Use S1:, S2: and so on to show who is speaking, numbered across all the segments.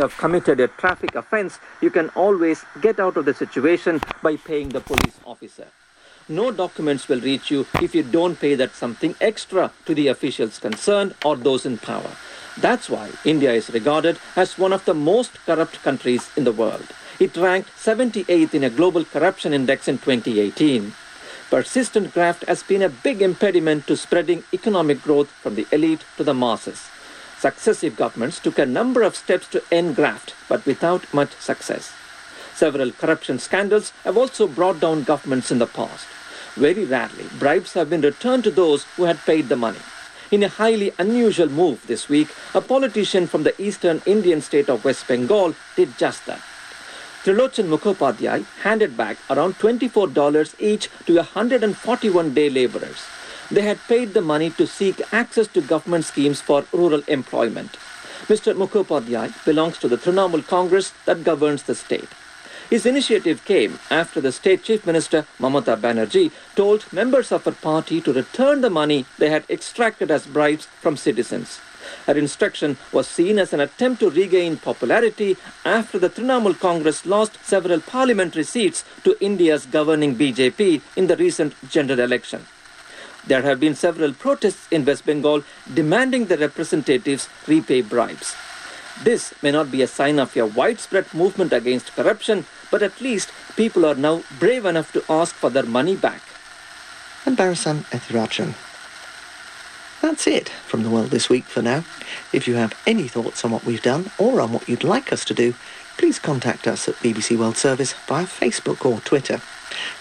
S1: have committed a traffic offense, you can always get out of the situation by paying the police officer. No documents will reach you if you don't pay that something extra to the officials concerned or those in power. That's why India is regarded as one of the most corrupt countries in the world. It ranked 78th in a global corruption index in 2018. Persistent graft has been a big impediment to spreading economic growth from the elite to the masses. Successive governments took a number of steps to end graft, but without much success. Several corruption scandals have also brought down governments in the past. Very rarely, bribes have been returned to those who had paid the money. In a highly unusual move this week, a politician from the eastern Indian state of West Bengal did just that. Trilochan Mukhopadhyay handed back around $24 each to 141 day laborers. They had paid the money to seek access to government schemes for rural employment. Mr. Mukhopadhyay belongs to the Trinamool Congress that governs the state. His initiative came after the state chief minister Mamata Banerjee told members of her party to return the money they had extracted as bribes from citizens. Her instruction was seen as an attempt to regain popularity after the Trinamool Congress lost several parliamentary seats to India's governing BJP in the recent general election. There have been several protests in West Bengal demanding the representatives repay bribes. This may not be a sign of a widespread movement against corruption, but at least people are now brave enough to ask for their money back.
S2: And Ethirajan. That's it from the world this week for now. If you have any thoughts on what we've done or on what you'd like us to do, please contact us at BBC World Service via Facebook or Twitter.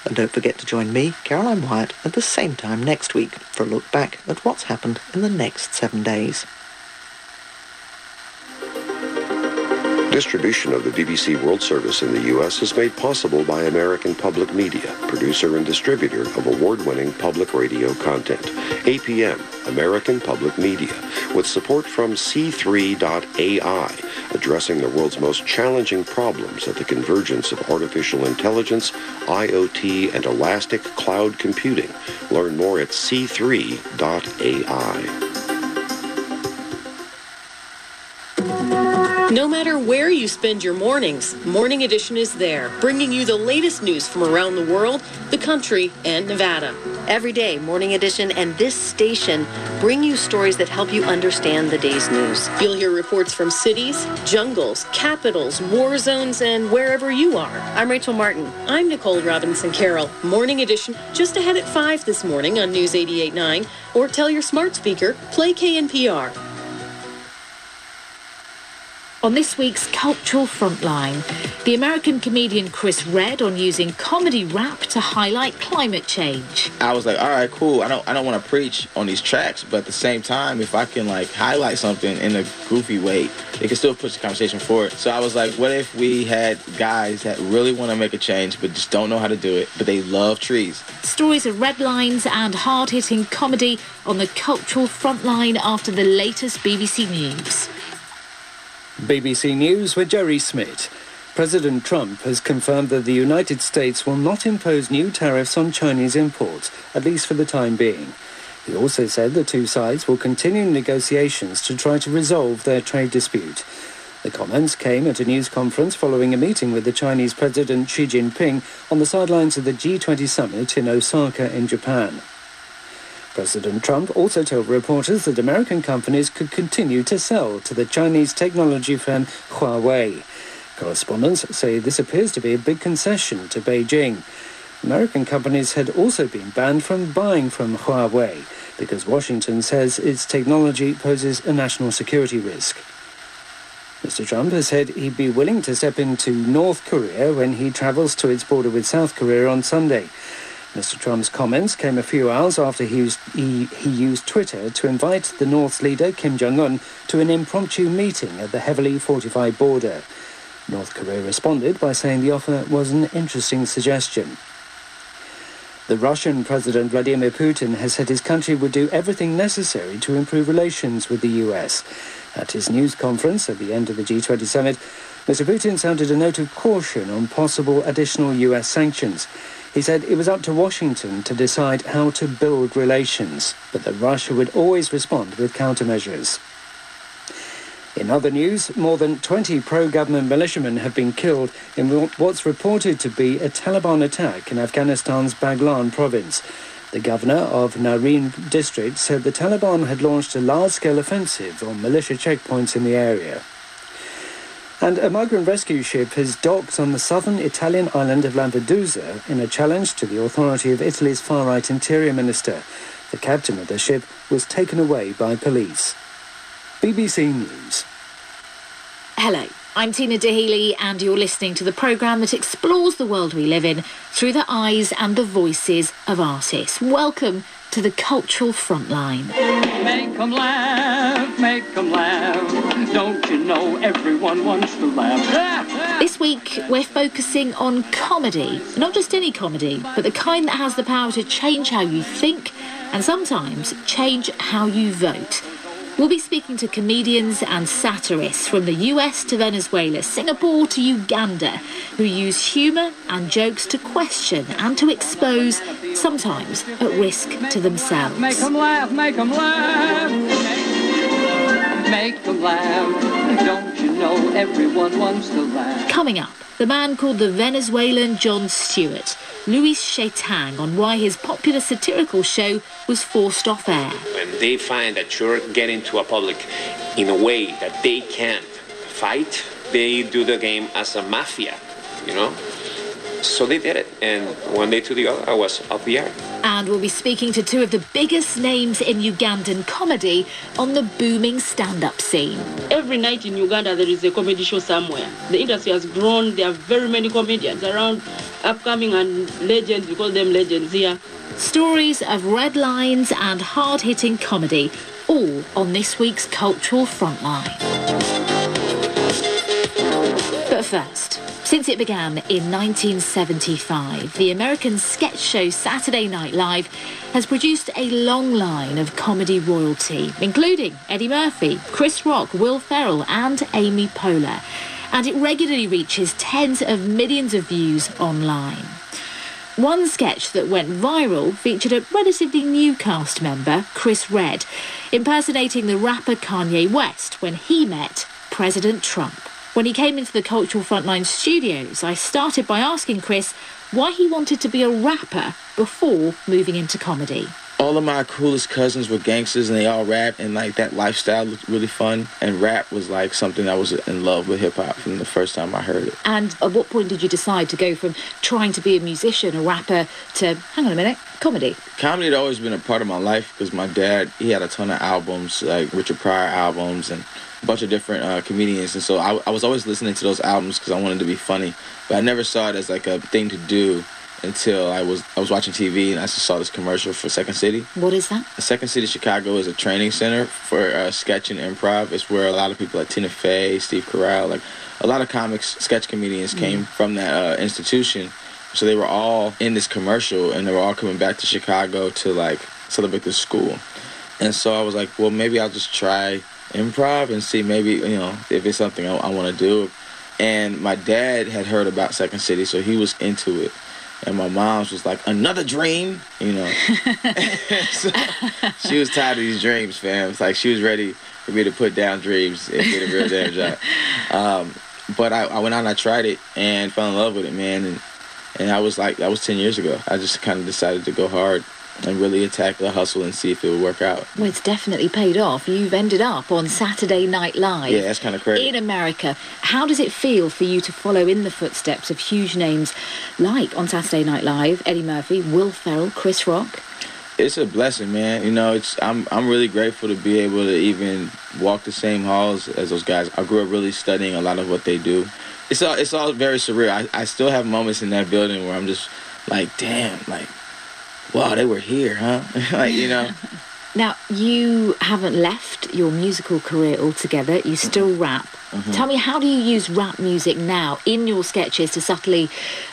S2: And don't forget to join me, Caroline Wyatt, at the same time next week for a look back at what's happened in the next seven days.
S3: Distribution of the BBC World Service in the U.S. is made possible by American Public Media, producer and distributor of award-winning public radio content. APM, American Public Media, with support from C3.ai, addressing the world's most challenging problems at the convergence of artificial intelligence, IoT, and elastic cloud computing. Learn more at c3.ai.
S4: No matter where you spend your mornings, Morning Edition is there, bringing you the latest news from around the world, the country, and Nevada.
S5: Every day, Morning Edition and this station bring you stories that help you understand the day's news.
S4: You'll hear reports from cities, jungles, capitals, war zones, and wherever you are.
S5: I'm Rachel Martin.
S4: I'm Nicole Robinson Carroll. Morning Edition just ahead at 5 this morning on News 88.9, or tell your smart speaker, play KNPR.
S6: On this week's Cultural Frontline, the American comedian Chris Redd on using comedy rap to highlight climate change.
S7: I was like, all right, cool. I don't, I don't want to preach on these tracks, but at the same time, if I can like highlight something in a goofy way, it can still push the conversation forward. So I was like, what if we had guys that really want to make a change, but just don't know how to do it, but they love trees?
S6: Stories of red lines and hard-hitting comedy on the Cultural Frontline after the latest BBC News.
S8: BBC News with Jerry Smith. President Trump has confirmed that the United States will not impose new tariffs on Chinese imports, at least for the time being. He also said the two sides will continue negotiations to try to resolve their trade dispute. The comments came at a news conference following a meeting with the Chinese President Xi Jinping on the sidelines of the G20 summit in Osaka in Japan. President Trump also told reporters that American companies could continue to sell to the Chinese technology firm Huawei. Correspondents say this appears to be a big concession to Beijing. American companies had also been banned from buying from Huawei because Washington says its technology poses a national security risk. Mr. Trump has said he'd be willing to step into North Korea when he travels to its border with South Korea on Sunday. Mr. Trump's comments came a few hours after he used, he, he used Twitter to invite the North's leader, Kim Jong un, to an impromptu meeting at the heavily fortified border. North Korea responded by saying the offer was an interesting suggestion. The Russian President Vladimir Putin has said his country would do everything necessary to improve relations with the US. At his news conference at the end of the G20 summit, Mr. Putin sounded a note of caution on possible additional US sanctions. He said it was up to Washington to decide how to build relations, but that Russia would always respond with countermeasures. In other news, more than 20 pro-government militiamen have been killed in what's reported to be a Taliban attack in Afghanistan's Baghlan province. The governor of Nahrin district said the Taliban had launched a large-scale offensive on militia checkpoints in the area. And a migrant rescue ship has docked on the southern Italian island of Lampedusa in a challenge to the authority of Italy's far-right interior minister. The captain of the ship was taken away by police. BBC News.
S6: Hello, I'm Tina Daheley, and you're listening to the programme that explores the world we live in through the eyes and the voices of artists. Welcome to the Cultural Frontline.
S9: Make them laugh, make them laugh. Don't you know everyone wants to laugh?
S6: This week, we're focusing on comedy. Not just any comedy, but the kind that has the power to change how you think and sometimes change how you vote. We'll be speaking to comedians and satirists from the US to Venezuela, Singapore to Uganda, who use humour and jokes to question and to expose, sometimes at risk to themselves.
S9: Make them laugh, make them laugh. Make them laugh. Don't you know everyone wants to laugh?
S6: Coming up, the man called the Venezuelan Jon Stewart Luis Chataing on why his popular satirical show was forced off air.
S10: When they find that you're getting to a public in a way that they can't fight, they do the game as a mafia, you know? So they did it. And one day to the other, I was up the air.
S6: And we'll be speaking to two of the biggest names in Ugandan comedy on the booming stand up scene.
S11: Every night in Uganda, there is a comedy show somewhere. The industry has grown. There are very many comedians around, upcoming and legends. We call them legends here.
S6: Stories of red lines and hard hitting comedy, all on this week's Cultural Frontline. But first, since it began in 1975, the American sketch show Saturday Night Live has produced a long line of comedy royalty, including Eddie Murphy, Chris Rock, Will Ferrell, and Amy Poehler. And it regularly reaches tens of millions of views online. One sketch that went viral featured a relatively new cast member, Chris Redd, impersonating the rapper Kanye West when he met President Trump. When he came into the Cultural Frontline studios, I started by asking Chris why he wanted to be a rapper before moving into comedy.
S7: All of my coolest cousins were gangsters and they all rapped and like that lifestyle looked really fun and rap was like something I was in love with hip hop from the first time I heard it.
S6: And at what point did you decide to go from trying to be a musician, a rapper, to hang on a minute, comedy?
S7: Comedy had always been a part of my life because my dad he had a ton of albums like Richard Pryor albums and a bunch of different uh, comedians, and so I, I was always listening to those albums because I wanted to be funny. But I never saw it as like a thing to do until I was I was watching TV and I just saw this commercial for Second City.
S6: What is that?
S7: Second City Chicago is a training center for uh, sketch and improv. It's where a lot of people like Tina Fey, Steve Carell, like a lot of comics, sketch comedians came from that uh, institution. So they were all in this commercial and they were all coming back to Chicago to like celebrate the school. And so I was like, well, maybe I'll just try improv and see maybe you know if it's something I, I want to do. And my dad had heard about Second City, so he was into it. And my mom's was like, another dream, you know. so she was tired of these dreams, fam. It's like she was ready for me to put down dreams and get a real damn job. Um, but I, I went out and I tried it and fell in love with it, man. And and I was like, that was 10 years ago. I just kind of decided to go hard and really attack the hustle and see if it would work out.
S6: Well, it's definitely paid off. You've ended up on Saturday Night Live.
S7: Yeah, that's kind of crazy.
S6: In America. How does it feel for you to follow in the footsteps of huge names like on Saturday Night Live, Eddie Murphy, Will Ferrell, Chris Rock?
S7: It's a blessing, man. You know, it's I'm I'm really grateful to be able to even walk the same halls as those guys. I grew up really studying a lot of what they do. It's all it's all very surreal. I, I still have moments in that building where I'm just like, damn, like wow, they were here, huh? like, you know.
S6: Now, you haven't left your musical career altogether. You still rap.
S7: Mm-hmm.
S6: Tell me, how do you use rap music now in your sketches to subtly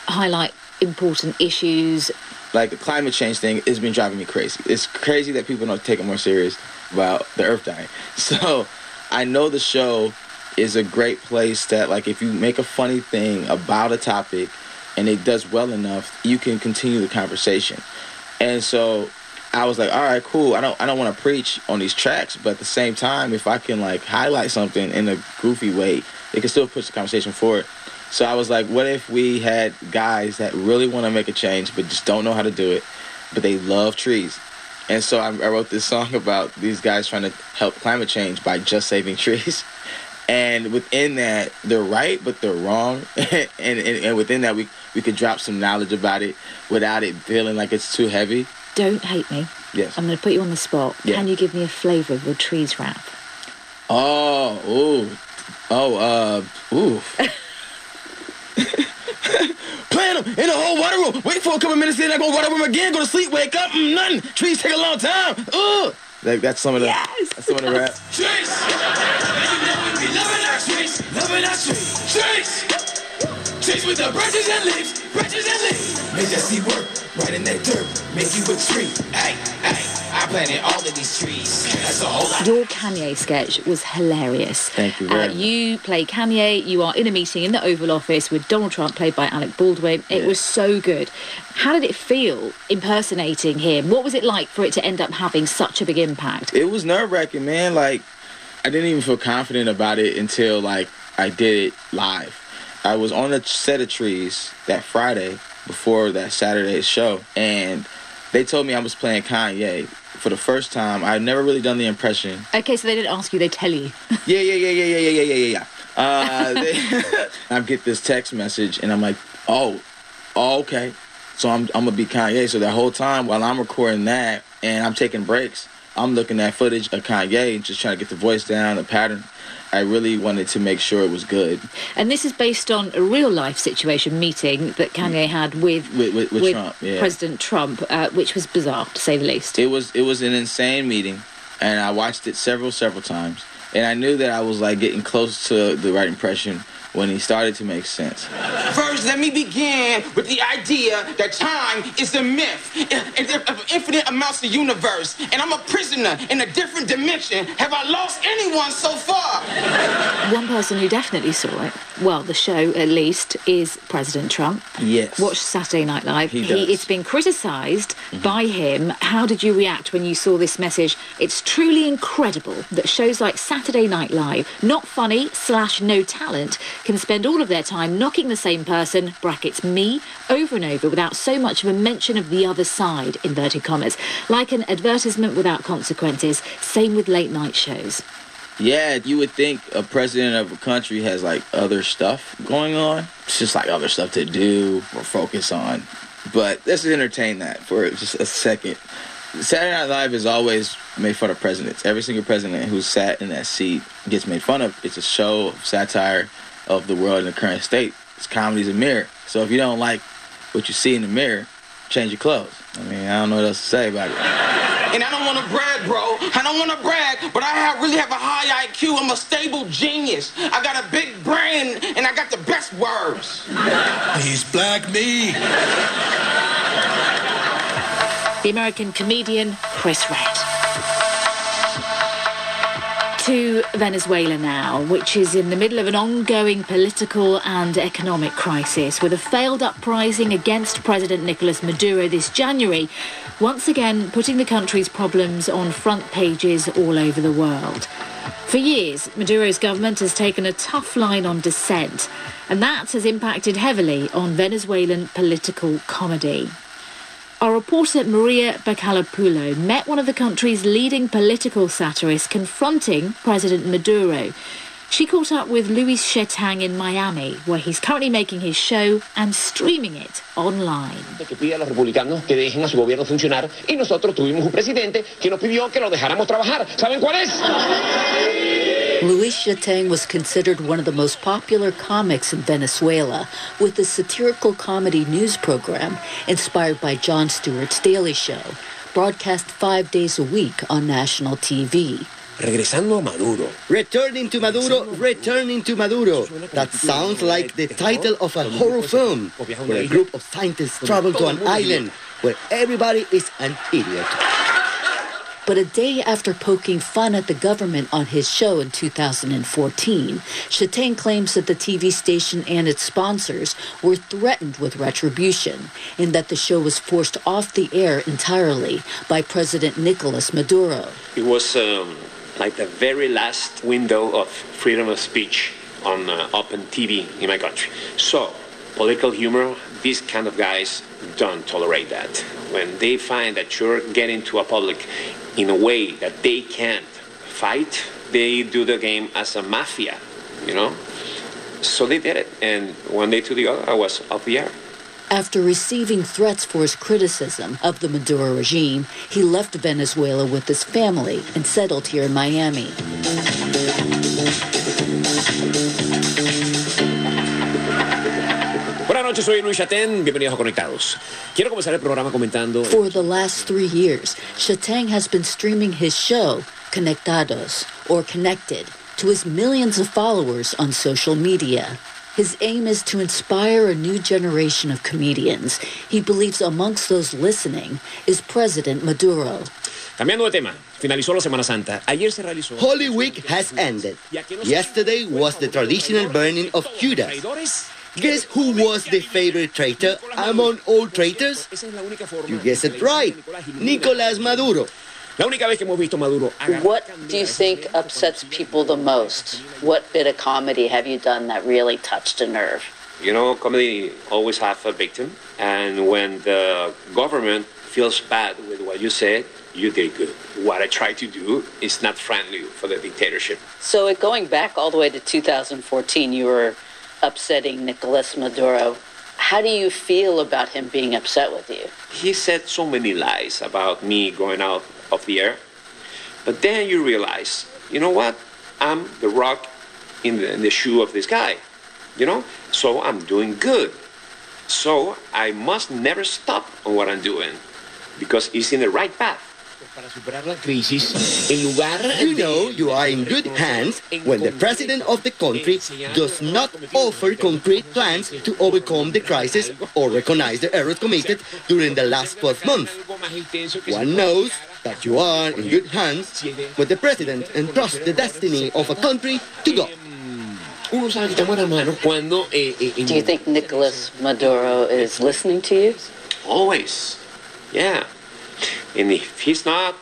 S6: highlight important issues?
S7: Like the climate change thing has been driving me crazy. It's crazy that people don't take it more serious about the earth dying. So I know the show is a great place that, like, if you make a funny thing about a topic and it does well enough, you can continue the conversation. And so I was like, all right, cool. I don't I don't want to preach on these tracks, but at the same time, if I can like highlight something in a goofy way, it can still push the conversation forward. So I was like, what if we had guys that really want to make a change but just don't know how to do it, but they love trees. And so I, I wrote this song about these guys trying to help climate change by just saving trees. And within that, they're right, but they're wrong. and, and, and within that, we, we could drop some knowledge about it without it feeling like it's too heavy.
S6: Don't hate me.
S7: Yes.
S6: I'm going to put you on the spot.
S7: Yeah.
S6: Can you give me a flavour of your trees rap?
S7: Oh, ooh. Oh, uh, ooh. Plant them in the whole water room. Wait for a couple minutes, then I go water room again. Go to sleep, wake up, mm, nothing. Trees take a long time. Ugh. Like, that's some of the.
S6: Yes.
S7: That's some of the rap.
S12: Trees! Loving our trees, loving our trees. Trees! Trees with the branches and leaves, branches and leaves. Make that seed work, right in that dirt. Make you a tree. Hey, hey, I planted all of these trees. That's a whole lot.
S6: Your Kanye sketch was hilarious.
S7: Thank you
S6: Uh,
S7: much.
S6: you play Kanye. You are in a meeting in the Oval Office with Donald Trump, played by Alec Baldwin. It
S7: Yeah.
S6: was so good. How did it feel impersonating him? What was it like for it to end up having such a big impact?
S7: It was nerve wracking, man. Like, I didn't even feel confident about it until like I did it live. I was on the set of trees that Friday before that Saturday show, and they told me I was playing Kanye for the first time. I'd never really done the impression.
S6: Okay, so they didn't ask you; they tell you.
S7: Yeah, yeah, yeah, yeah, yeah, yeah, yeah, yeah, yeah. Uh, they, I get this text message, and I'm like, oh, oh, okay. So I'm I'm gonna be Kanye. So that whole time while I'm recording that and I'm taking breaks, I'm looking at footage of Kanye and just trying to get the voice down, the pattern. I really wanted to make sure it was good
S6: And this is based on a real life situation meeting that Kanye had with
S7: with, with, with, Trump. Yeah.
S6: President Trump, uh, which was bizarre to say the least.
S7: It was it was an insane meeting, and I watched it several several times, and I knew that I was like getting close to the right impression when he started to make sense.
S12: First, let me begin with the idea that time is a myth, eh, and of infinite amounts of universe, and I'm a prisoner in a different dimension. Have I lost anyone so far?
S6: One person who definitely saw it, well, the show at least, is President Trump.
S7: Yes.
S6: Watch Saturday Night Live.
S7: He does.
S6: it's been criticised by him. How did you react when you saw this message? It's truly incredible that shows like Saturday Night Live, not funny slash no talent, can spend all of their time knocking the same person, brackets me, over and over without so much of a mention of the other side, inverted commas, like an advertisement without consequences. Same with late night shows.
S7: Yeah, you would think a president of a country has like other stuff going on. It's just like other stuff to do or focus on. But let's entertain that for just a second. Saturday Night Live has always made fun of presidents. Every single president who sat in that seat gets made fun of. It's a show of satire of the world in the current state. It's comedy's a mirror. So if you don't like what you see in the mirror, change your clothes. I mean, I don't know what else to say about it.
S12: And I don't want to brag, bro. I don't want to brag, but I have, really have a high IQ. I'm a stable genius. I got a big brain, and I got the best words.
S13: He's black me.
S6: the American comedian Chris Redd. To Venezuela now, which is in the middle of an ongoing political and economic crisis, with a failed uprising against President Nicolas Maduro this January, once again putting the country's problems on front pages all over the world. For years, Maduro's government has taken a tough line on dissent, and that has impacted heavily on Venezuelan political comedy. Our reporter Maria Bacalapulo met one of the country's leading political satirists confronting President Maduro. She caught up with Luis Chataing in Miami, where he's currently making his show and streaming it online.
S14: que pide a los republicanos que dejen a su gobierno funcionar y nosotros tuvimos un presidente que nos pidió que lo dejáramos trabajar. ¿Saben cuál es?
S15: Luis Chataing was considered one of the most popular comics in Venezuela with a satirical comedy news program inspired by Jon Stewart's Daily Show, broadcast five days a week on national TV.
S16: Regresando a Maduro. Returning to Maduro, returning to Maduro. That sounds like the title of a horror film where a group of scientists travel to an island where everybody is an idiot.
S15: But a day after poking fun at the government on his show in 2014, Chataing claims that the TV station and its sponsors were threatened with retribution and that the show was forced off the air entirely by President Nicolas Maduro.
S10: It was um, like the very last window of freedom of speech on uh, open TV in my country. So, political humor, these kind of guys don't tolerate that. When they find that you're getting to a public in a way that they can't fight, they do the game as a mafia, you know? So they did it. And one day to the other, I was off the air.
S15: After receiving threats for his criticism of the Maduro regime, he left Venezuela with his family and settled here in Miami.
S14: Buenas noches, soy Luis Chataing. Bienvenidos a Conectados. Quiero comenzar el programa comentando.
S15: For the last three years, Chataing has been streaming his show, Conectados, or Connected, to his millions of followers on social media. His aim is to inspire a new generation of comedians. He believes amongst those listening is President Maduro.
S14: Cambiando de tema, finalizó la Semana Santa. Ayer se realizó.
S16: Holy Week has ended. Yesterday was the traditional burning of Judas. Guess who was the favorite traitor among all traitors? You guessed it right. Nicolás Maduro.
S14: La única vez que hemos visto Maduro
S17: What do you think upsets people the most? What bit of comedy have you done that really touched a nerve?
S10: You know, comedy always have a victim, and when the government feels bad with what you said, you did good. What I try to do is not friendly for the dictatorship.
S17: So, going back all the way to 2014, you were upsetting Nicolas Maduro. How do you feel about him being upset with you?
S10: He said so many lies about me going out of the air, but then you realize, you know what? I'm the rock in the, in the shoe of this guy, you know? So I'm doing good. So I must never stop on what I'm doing because it's in the right path.
S14: Para superar la crisis, en lugar
S16: You know you are in good hands when the president of the country does not offer concrete plans to overcome the crisis or recognize the errors committed during the last 12 months. One knows that you are in good hands with the president and trust the destiny of a country to God.
S14: Uno sabe que estamos hermanos cuando. Eh, eh, en-
S17: Do you think Nicolas Maduro is listening to you?
S10: Always. Yeah. And if he's not,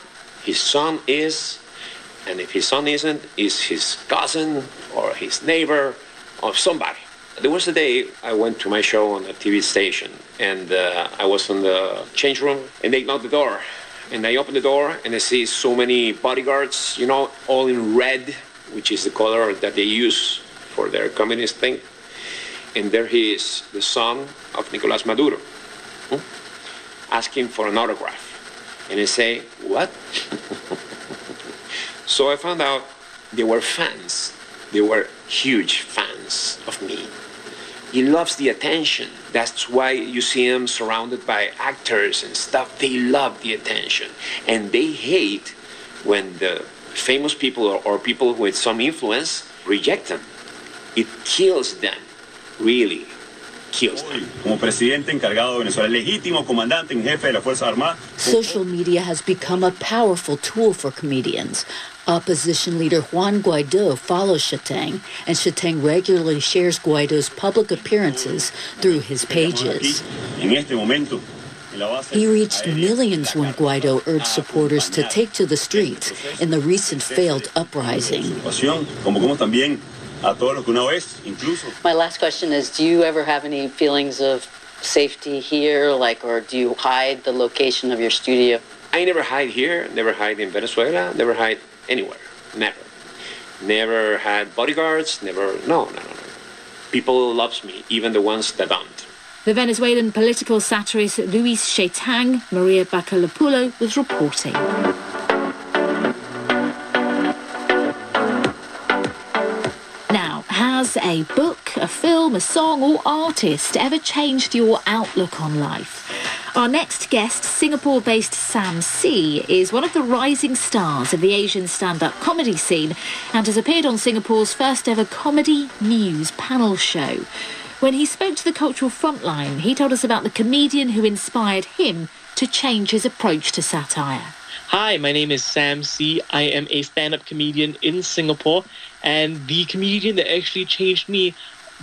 S10: his son is. And if his son isn't, is his cousin or his neighbor or somebody. There was a day I went to my show on a TV station and uh, I was in the change room and they knocked the door. And I open the door and I see so many bodyguards, you know, all in red, which is the color that they use for their communist thing. And there he is, the son of Nicolas Maduro hmm, asking for an autograph. And I say, What? so I found out they were fans. They were huge fans of me. He loves the attention. That's why you see them surrounded by actors and stuff. They love the attention. And they hate when the famous people or, or people with some influence reject them. It kills them, really kills them.
S18: Como presidente encargado de Venezuela, legítimo comandante en jefe de las Fuerzas Armadas.
S15: Social media has become a powerful tool for comedians. Opposition leader Juan Guaido follows Chataing, and Chataing regularly shares Guaido's public appearances through his pages.
S18: En este momento, en la base
S15: He reached millions when Guaido urged supporters to take to the streets in the recent failed uprising.
S18: situación, convocamos también a todos los que una vez, incluso
S17: My last question is Do you ever have any feelings of safety here, like, or do you hide the location of your studio?
S10: I never hide here, never hide in Venezuela, never hide anywhere. Never. Never had bodyguards, never no, no, no, no. People loves me, even the ones that don't.
S6: The Venezuelan political satirist Luis Chataing, Maria Bacalapulo, was reporting. Now, has a book, a film, a song, or artist ever changed your outlook on life? Our next guest, Singapore based Sam See, is one of the rising stars of the Asian stand up comedy scene and has appeared on Singapore's first ever comedy news panel show. When he spoke to the Cultural Frontline, he told us about the comedian who inspired him to change his approach to satire.
S19: Hi, my name is Sam See. I am a stand up comedian in Singapore, and the comedian that actually changed me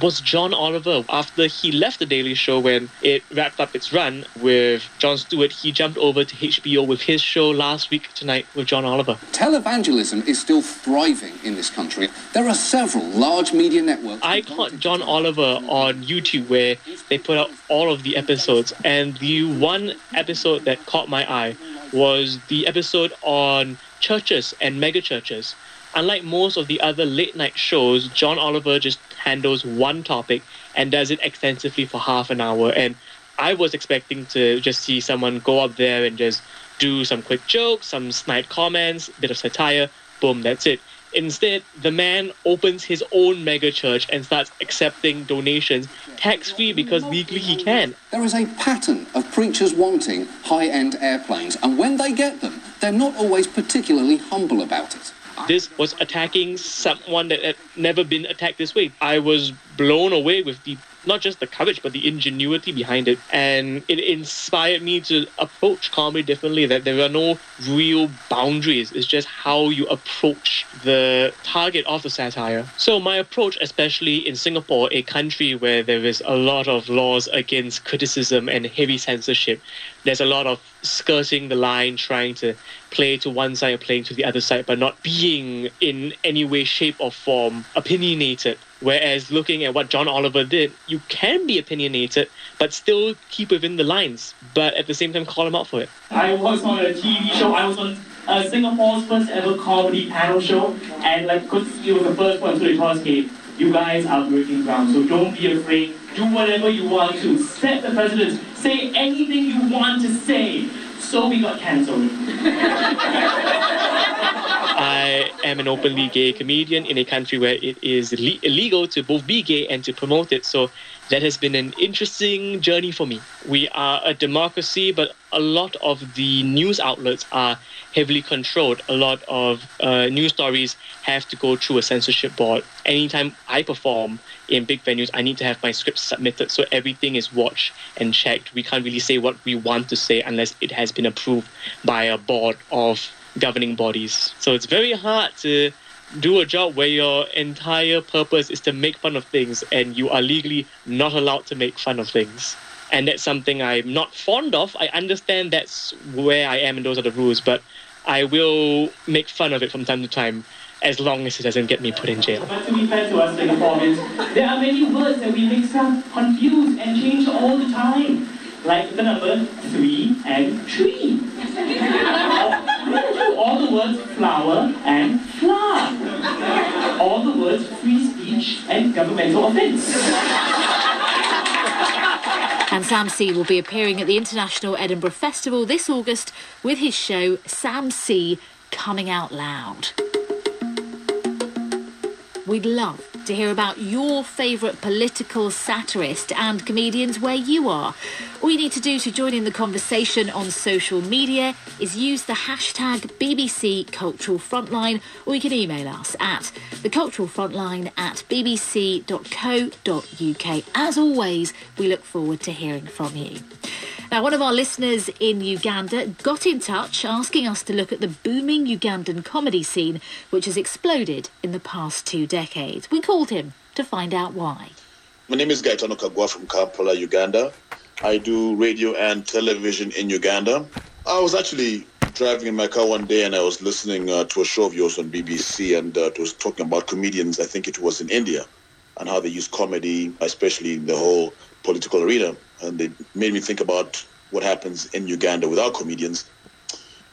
S19: was John Oliver. After he left The Daily Show when it wrapped up its run with Jon Stewart, he jumped over to HBO with his show last week tonight with John Oliver.
S20: Televangelism is still thriving in this country. There are several large media networks.
S19: I caught John Oliver on YouTube where they put out all of the episodes, and the one episode that caught my eye was the episode on churches and mega churches. Unlike most of the other late night shows, John Oliver just handles one topic and does it extensively for half an hour. And I was expecting to just see someone go up there and just do some quick jokes, some snide comments, bit of satire, boom, that's it. Instead, the man opens his own mega church and starts accepting donations tax free because legally he can.
S20: There is a pattern of preachers wanting high end airplanes, and when they get them, they're not always particularly humble about it.
S19: This was attacking someone that had never been attacked this way. I was blown away with the not just the courage but the ingenuity behind it. And it inspired me to approach comedy differently that there are no real boundaries. It's just how you approach the target of the satire. So my approach especially in singapore a country where there is a lot of laws against criticism and heavy censorship there's a lot of skirting the line trying to play to one side and playing to the other side but not being in any way shape or form opinionated Whereas looking at what John Oliver did, you can be opinionated, but still keep within the lines, but at the same time call him out for it.
S21: I was on a TV show. I was on uh, Singapore's first ever comedy panel show, and like, because it was the first one, so they told us, hey, you guys are breaking ground, so don't be afraid. Do whatever you want to. Set the precedence. Say anything you want to say. So we got cancelled.
S19: I am an openly gay comedian in a country where it is le- illegal to both be gay and to promote it. So that has been an interesting journey for me. We are a democracy, but a lot of the news outlets are heavily controlled. A lot of uh, news stories have to go through a censorship board. Anytime I perform in big venues, I need to have my script submitted, so everything is watched and checked. We can't really say what we want to say unless it has been approved by a board of governing bodies. So it's very hard to do a job where your entire purpose is to make fun of things and you are legally not allowed to make fun of things. And that's something I'm not fond of. I understand that's where I am and those are the rules, but I will make fun of it from time to time as long as it doesn't get me put in jail.
S21: But to be fair to us Singaporeans, there are many words that we mix up, confuse, and change all the time. Like the number three and tree. all the words flower and flour. All the words free speech and governmental offence.
S6: And Sam See will be appearing at the International Edinburgh Festival this August with his show Sam See Coming Out Loud. We'd love to hear about your favourite political satirist and comedians where you are. All you need to do to join in the conversation on social media is use the hashtag BBC Cultural Frontline or you can email us at theculturalfrontline at bbc.co.uk. As always, we look forward to hearing from you. Now, one of our listeners in Uganda got in touch asking us to look at the booming Ugandan comedy scene, which has exploded in the past two decades. We called him to find out why.
S22: My name is Gaetano Kagwa from Kampala, Uganda. I do radio and television in Uganda. I was actually driving in my car one day and I was listening uh, to a show of yours on BBC and uh, it was talking about comedians. I think it was in India and how they use comedy, especially the whole political arena. And they made me think about what happens in Uganda without comedians.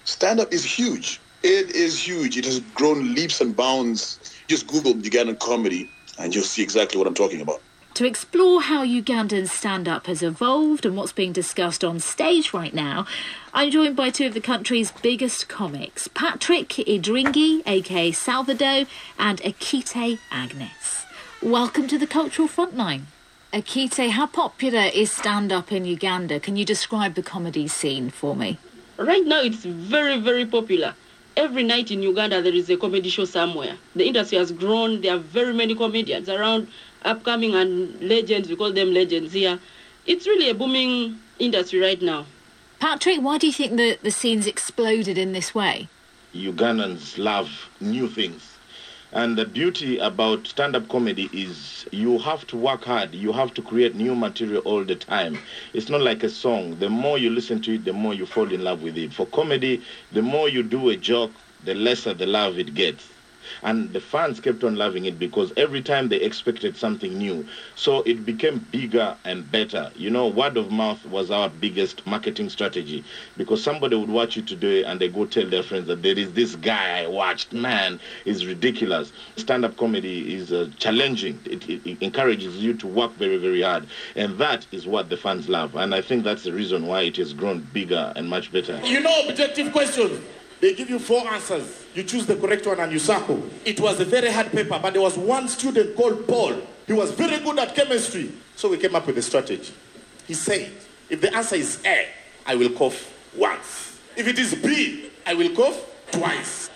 S22: Stand up is huge. It is huge. It has grown leaps and bounds. Just Google Ugandan comedy and you'll see exactly what I'm talking about.
S6: To explore how Ugandan stand up has evolved and what's being discussed on stage right now, I'm joined by two of the country's biggest comics Patrick Idringi, aka Salvador, and Akite Agnes. Welcome to the Cultural Frontline. Akite, how popular is stand up in Uganda? Can you describe the comedy scene for me?
S11: Right now, it's very, very popular. Every night in Uganda, there is a comedy show somewhere. The industry has grown. There are very many comedians around, upcoming and legends. We call them legends here. It's really a booming industry right now.
S6: Patrick, why do you think the, the scene's exploded in this way?
S23: Ugandans love new things. And the beauty about stand up comedy is you have to work hard. You have to create new material all the time. It's not like a song. The more you listen to it, the more you fall in love with it. For comedy, the more you do a joke, the lesser the love it gets. And the fans kept on loving it because every time they expected something new. So it became bigger and better. You know, word of mouth was our biggest marketing strategy because somebody would watch you today and they go tell their friends that there is this guy I watched. Man, is ridiculous. Stand up comedy is uh, challenging, it, it, it encourages you to work very, very hard. And that is what the fans love. And I think that's the reason why it has grown bigger and much better.
S24: You know, objective question. They give you four answers. You choose the correct one and you circle. It was a very hard paper, but there was one student called Paul. He was very good at chemistry. So we came up with a strategy. He said, if the answer is A, I will cough once. If it is B, I will cough twice.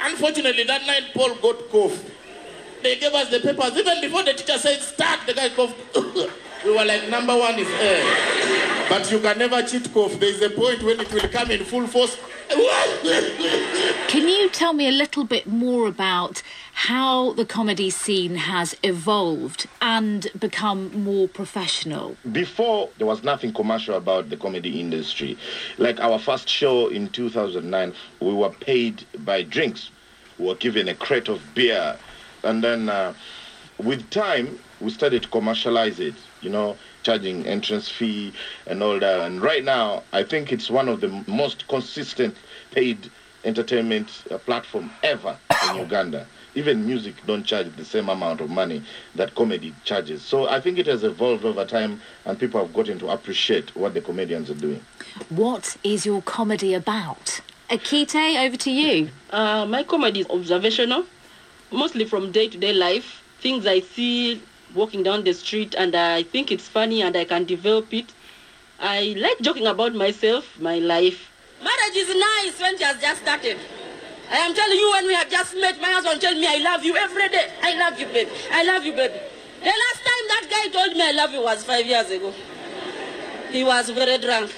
S24: Unfortunately, that night Paul got cough. They gave us the papers. Even before the teacher said start, the guy coughed. we were like, number one is A. But you can never cheat cough. There is a point when it will come in full force.
S6: Can you tell me a little bit more about how the comedy scene has evolved and become more professional?
S23: Before, there was nothing commercial about the comedy industry. Like our first show in 2009, we were paid by drinks. We were given a crate of beer. And then uh, with time, we started to commercialize it, you know, charging entrance fee and all that. And right now, I think it's one of the most consistent paid entertainment uh, platform ever in Uganda. Even music don't charge the same amount of money that comedy charges. So I think it has evolved over time and people have gotten to appreciate what the comedians are doing.
S6: What is your comedy about? Akite, over to you.
S11: Uh, my comedy is observational, mostly from day to day life. Things I see walking down the street and I think it's funny and I can develop it. I like joking about myself, my life. Marriage is nice when she has just started. I am telling you, when we have just met, my husband tell me I love you every day. I love you, baby. I love you, baby. The last time that guy told me I love you was five years ago. He was very drunk.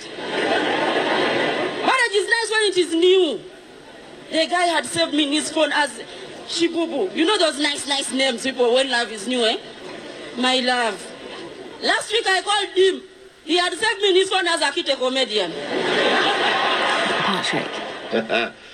S11: Marriage is nice when it is new. The guy had saved me in his phone as Shibubu. You know those nice, nice names people when love is new, eh? My love. Last week I called him. He had saved me in his phone as a kid comedian.
S6: Patrick.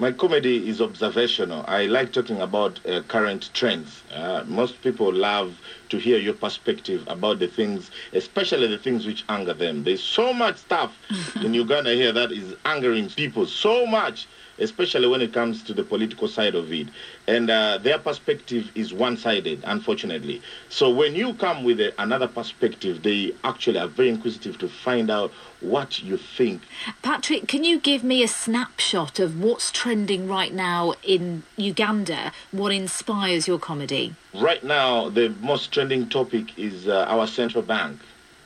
S23: My comedy is observational. I like talking about uh, current trends. Uh, most people love to hear your perspective about the things, especially the things which anger them. There's so much stuff in Uganda here that is angering people so much, especially when it comes to the political side of it. And uh, their perspective is one-sided, unfortunately. So when you come with a, another perspective, they actually are very inquisitive to find out what you think.
S6: Patrick, can you give me a snapshot of what's trending right now in Uganda? What inspires your comedy?
S23: Right now, the most trending topic is uh, our central bank.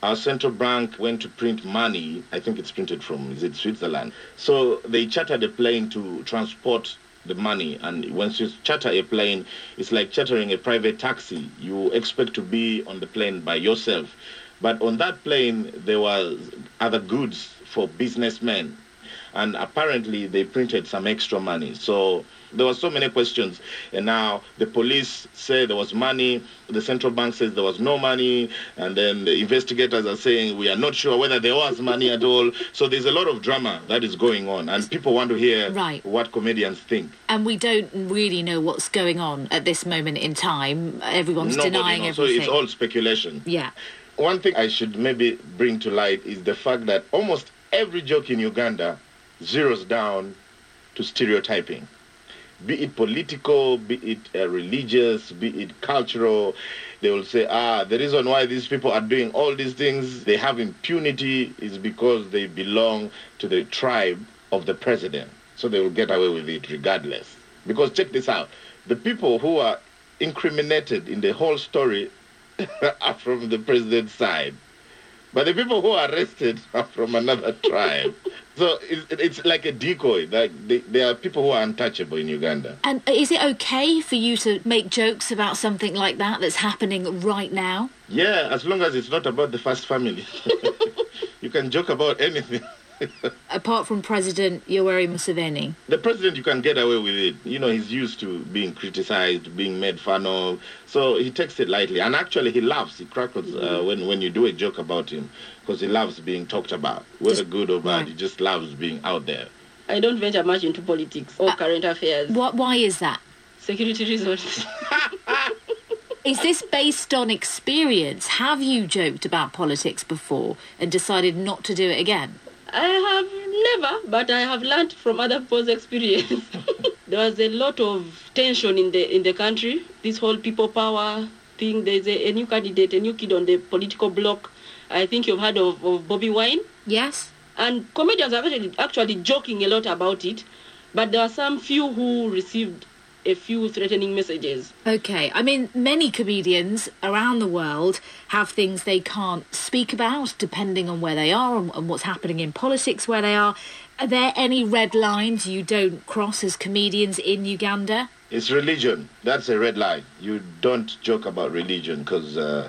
S23: Our central bank went to print money. I think it's printed from, is it Switzerland? So they chartered a plane to transport the money. And once you charter a plane, it's like chartering a private taxi. You expect to be on the plane by yourself. But on that plane, there were other goods for businessmen. And apparently they printed some extra money. So there were so many questions. And now the police say there was money. The central bank says there was no money. And then the investigators are saying we are not sure whether there was money at all. So there's a lot of drama that is going on. And people want to hear
S6: Right.
S23: what comedians think.
S6: And we don't really know what's going on at this moment in time. Everyone's
S23: Nobody
S6: denying
S23: knows.
S6: everything.
S23: So it's all speculation.
S6: Yeah.
S23: One thing I should maybe bring to light is the fact that almost every joke in Uganda zeroes down to stereotyping. Be it political, be it uh, religious, be it cultural, they will say, ah, the reason why these people are doing all these things, they have impunity, is because they belong to the tribe of the president. So they will get away with it regardless. Because check this out the people who are incriminated in the whole story are from the president's side. But the people who are arrested are from another tribe. So it's, it's like a decoy. Like they, there are people who are untouchable in Uganda.
S6: And uh, is it okay for you to make jokes about something like that that's happening right now?
S23: Yeah, as long as it's not about the first family. you can joke about anything.
S6: Apart from President Yoweri Museveni.
S23: The president, you can get away with it. You know, he's used to being criticized, being made fun of. So he takes it lightly. And actually, he laughs. He crackles uh, when, when you do a joke about him because he loves being talked about. Whether good or bad, he just loves being out there.
S11: I don't venture much into politics or current affairs.
S6: What? Why is that?
S11: Security reasons.
S6: Is this based on experience? Have you joked about politics before and decided not to do it again?
S11: I have never, but I have learned from other people's experience. there was a lot of tension in the in the country. This whole people power thing. There's a, a new candidate, a new kid on the political block. I think you've heard of, of Bobby Wine.
S6: Yes.
S11: And comedians are actually actually joking a lot about it, but there are some few who received a few threatening messages.
S6: Okay, I mean, many comedians around the world have things they can't speak about depending on where they are and, and what's happening in politics where they are. Are there any red lines you don't cross as comedians in Uganda?
S23: It's religion. That's a red line. You don't joke about religion because uh,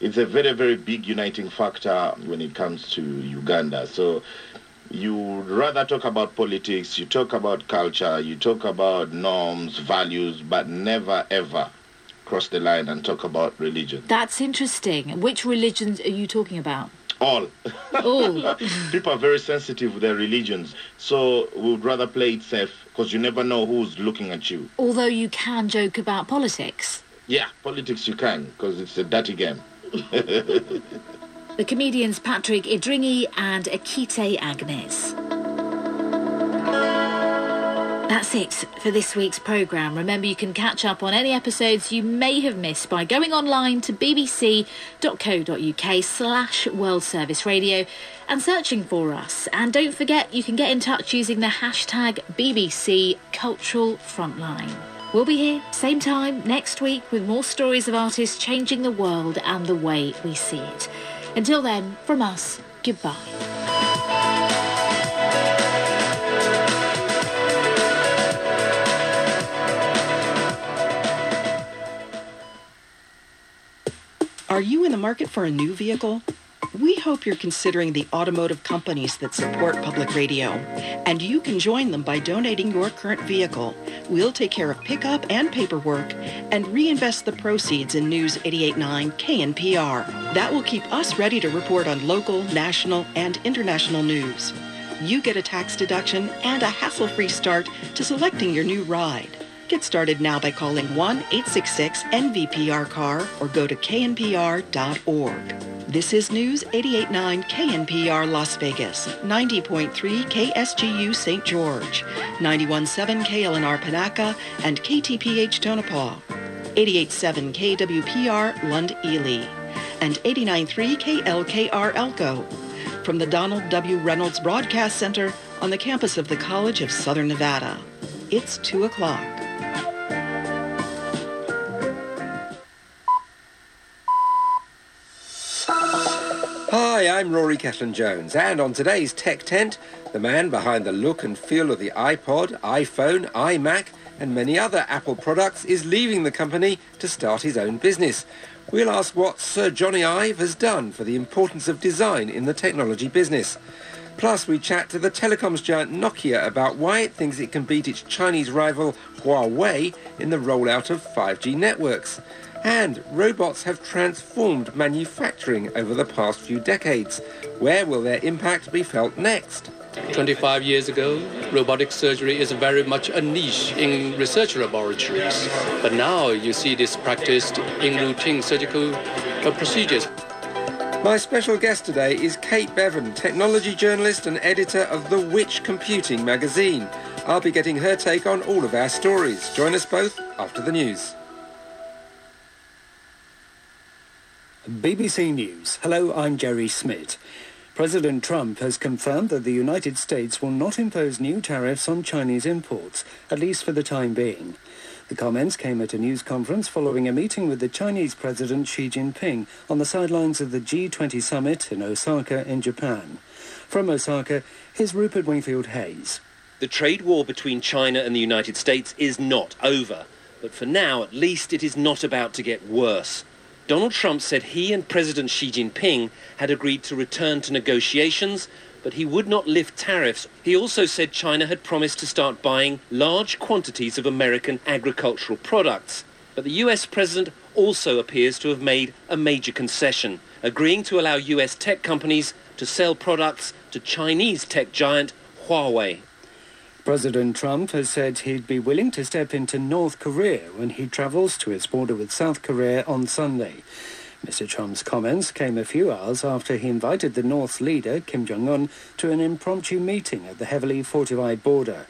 S23: it's a very, very big uniting factor when it comes to Uganda. So you rather talk about politics, you talk about culture, you talk about norms, values, but never ever cross the line and talk about religion.
S6: That's interesting. Which religions are you talking about?
S23: All. Oh.
S6: All.
S23: People are very sensitive with their religions, so we would rather play it safe because you never know who's looking at you.
S6: Although you can joke about politics.
S23: Yeah, politics you can because it's a dirty game.
S6: The comedians Patrick Idringi and Akite Agnes. That's it for this week's programme. Remember, you can catch up on any episodes you may have missed by going online to bbc.co.uk slash World Service Radio and searching for us. And don't forget, you can get in touch using the hashtag BBC Cultural Frontline. We'll be here, same time, next week with more stories of artists changing the world and the way we see it. Until then, from us, goodbye.
S25: Are you in the market for a new vehicle? We hope you're considering the automotive companies that support public radio, and you can join them by donating your current vehicle. We'll take care of pickup and paperwork and reinvest the proceeds in News 889 KNPR. That will keep us ready to report on local, national, and international news. You get a tax deduction and a hassle-free start to selecting your new ride. Get started now by calling 1-866-NVPR-CAR or go to knpr.org. This is News 889 KNPR Las Vegas, 90.3 KSGU St. George, 91.7 KLNR Panaca, and KTPH Tonopah, 88.7 KWPR Lund Ely, and 89.3 KLKR Elko. From the Donald W. Reynolds Broadcast Center on the campus of the College of Southern Nevada. It's 2 o'clock.
S26: Hi, I'm Rory Cellan-Jones, and on today's Tech Tent, the man behind the look and feel of the iPod, iPhone, iMac, and many other Apple products is leaving the company to start his own business. We'll ask what Sir Jony Ive has done for the importance of design in the technology business. Plus, we chat to the telecoms giant Nokia about why it thinks it can beat its Chinese rival Huawei in the rollout of 5G networks. And robots have transformed manufacturing over the past few decades. Where will their impact be felt next?
S27: 25 years ago, robotic surgery is very much a niche in research laboratories. But now you see this practiced in routine surgical uh, procedures.
S26: My special guest today is Kate Bevan, technology journalist and editor of The Which Computing magazine. I'll be getting her take on all of our stories. Join us both after the news.
S8: BBC News. Hello, I'm Jerry Smith. President Trump has confirmed that the United States will not impose new tariffs on Chinese imports, at least for the time being. The comments came at a news conference following a meeting with the Chinese President Xi Jinping on the sidelines of the G20 summit in Osaka in Japan. From Osaka, here's Rupert Wingfield Hayes.
S28: The trade war between China and the United States is not over, but for now at least it is not about to get worse. Donald Trump said he and President Xi Jinping had agreed to return to negotiations, but he would not lift tariffs. He also said China had promised to start buying large quantities of American agricultural products. But the US president also appears to have made a major concession, agreeing to allow US tech companies to sell products to Chinese tech giant Huawei.
S8: President Trump has said he'd be willing to step into North Korea when he travels to its border with South Korea on Sunday. Mr. Trump's comments came a few hours after he invited the North's leader, Kim Jong un, to an impromptu meeting at the heavily fortified border.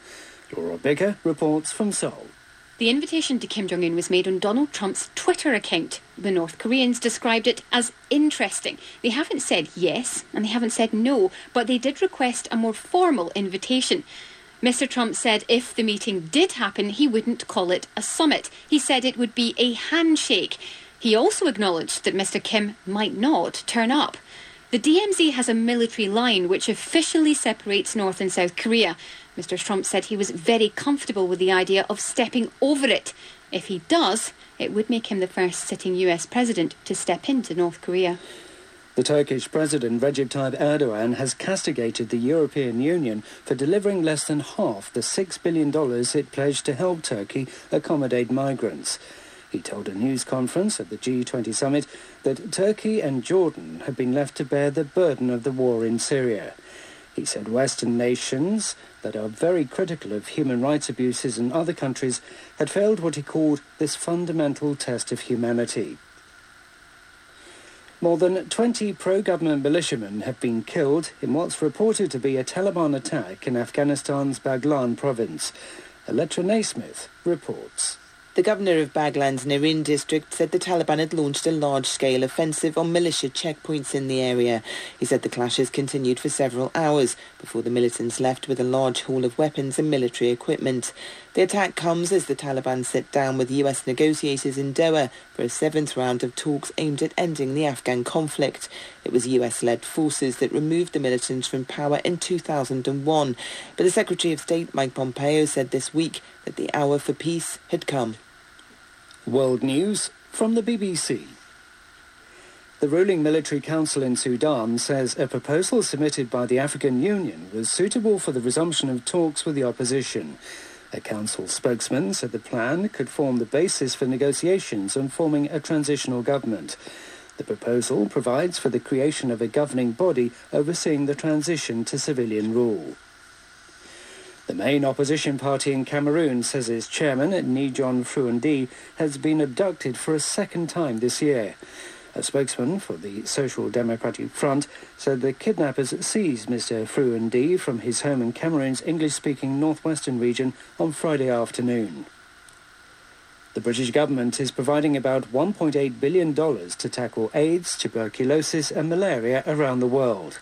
S8: Laura Bicker reports from Seoul.
S29: The invitation to Kim Jong un was made on Donald Trump's Twitter account. The North Koreans described it as interesting. They haven't said yes and they haven't said no, but they did request a more formal invitation. Mr. Trump said if the meeting did happen, he wouldn't call it a summit. He said it would be a handshake. He also acknowledged that Mr. Kim might not turn up. The DMZ has a military line which officially separates North and South Korea. Mr. Trump said he was very comfortable with the idea of stepping over it. If he does, it would make him the first sitting US president to step into North Korea.
S8: The Turkish President Recep Tayyip Erdogan has castigated the European Union for delivering less than half the $6 billion it pledged to help Turkey accommodate migrants. He told a news conference at the G20 summit that Turkey and Jordan have been left to bear the burden of the war in Syria. He said Western nations that are very critical of human rights abuses in other countries had failed what he called this fundamental test of humanity. More than 20 pro-government militiamen have been killed in what's reported to be a Taliban attack in Afghanistan's Baghlan province. Electra Naismith reports.
S30: The governor of Baghlan's Nahrin district said the Taliban had launched a large-scale offensive on militia checkpoints in the area. He said the clashes continued for several hours before the militants left with a large haul of weapons and military equipment. The attack comes as the Taliban sit down with US negotiators in Doha for a seventh round of talks aimed at ending the Afghan conflict. It was US-led forces that removed the militants from power in 2001. But the Secretary of State, Mike Pompeo, said this week that the hour for peace had come.
S8: World News from the BBC. The ruling military council in Sudan says a proposal submitted by the African Union was suitable for the resumption of talks with the opposition. A council spokesman said the plan could form the basis for negotiations on forming a transitional government. The proposal provides for the creation of a governing body overseeing the transition to civilian rule. The main opposition party in Cameroon says its chairman, Ni John Fru Ndi, has been abducted for a second time this year. A spokesman for the Social Democratic Front said the kidnappers seized Mr. Fru Ndi from his home in Cameroon's English-speaking northwestern region on Friday afternoon. The British government is providing about $1.8 billion to tackle AIDS, tuberculosis and malaria around the world.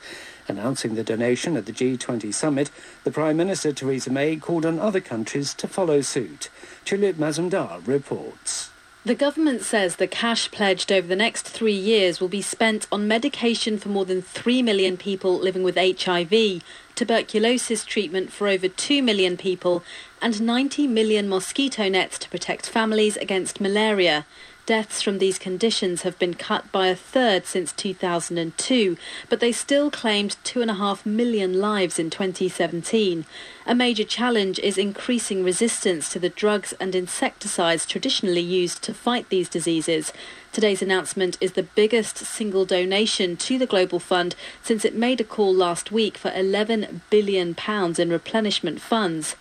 S8: Announcing the donation at the G20 summit, the Prime Minister Theresa May called on other countries to follow suit. Tulip Mazumdar reports.
S31: The government says the cash pledged over the next three years will be spent on medication for more than 3 million people living with HIV, tuberculosis treatment for over 2 million people, and 90 million mosquito nets to protect families against malaria. Deaths from these conditions have been cut by a third since 2002, but they still claimed 2.5 million lives in 2017. A major challenge is increasing resistance to the drugs and insecticides traditionally used to fight these diseases. Today's announcement is the biggest single donation to the Global Fund since it made a call last week for £11 billion in replenishment funds.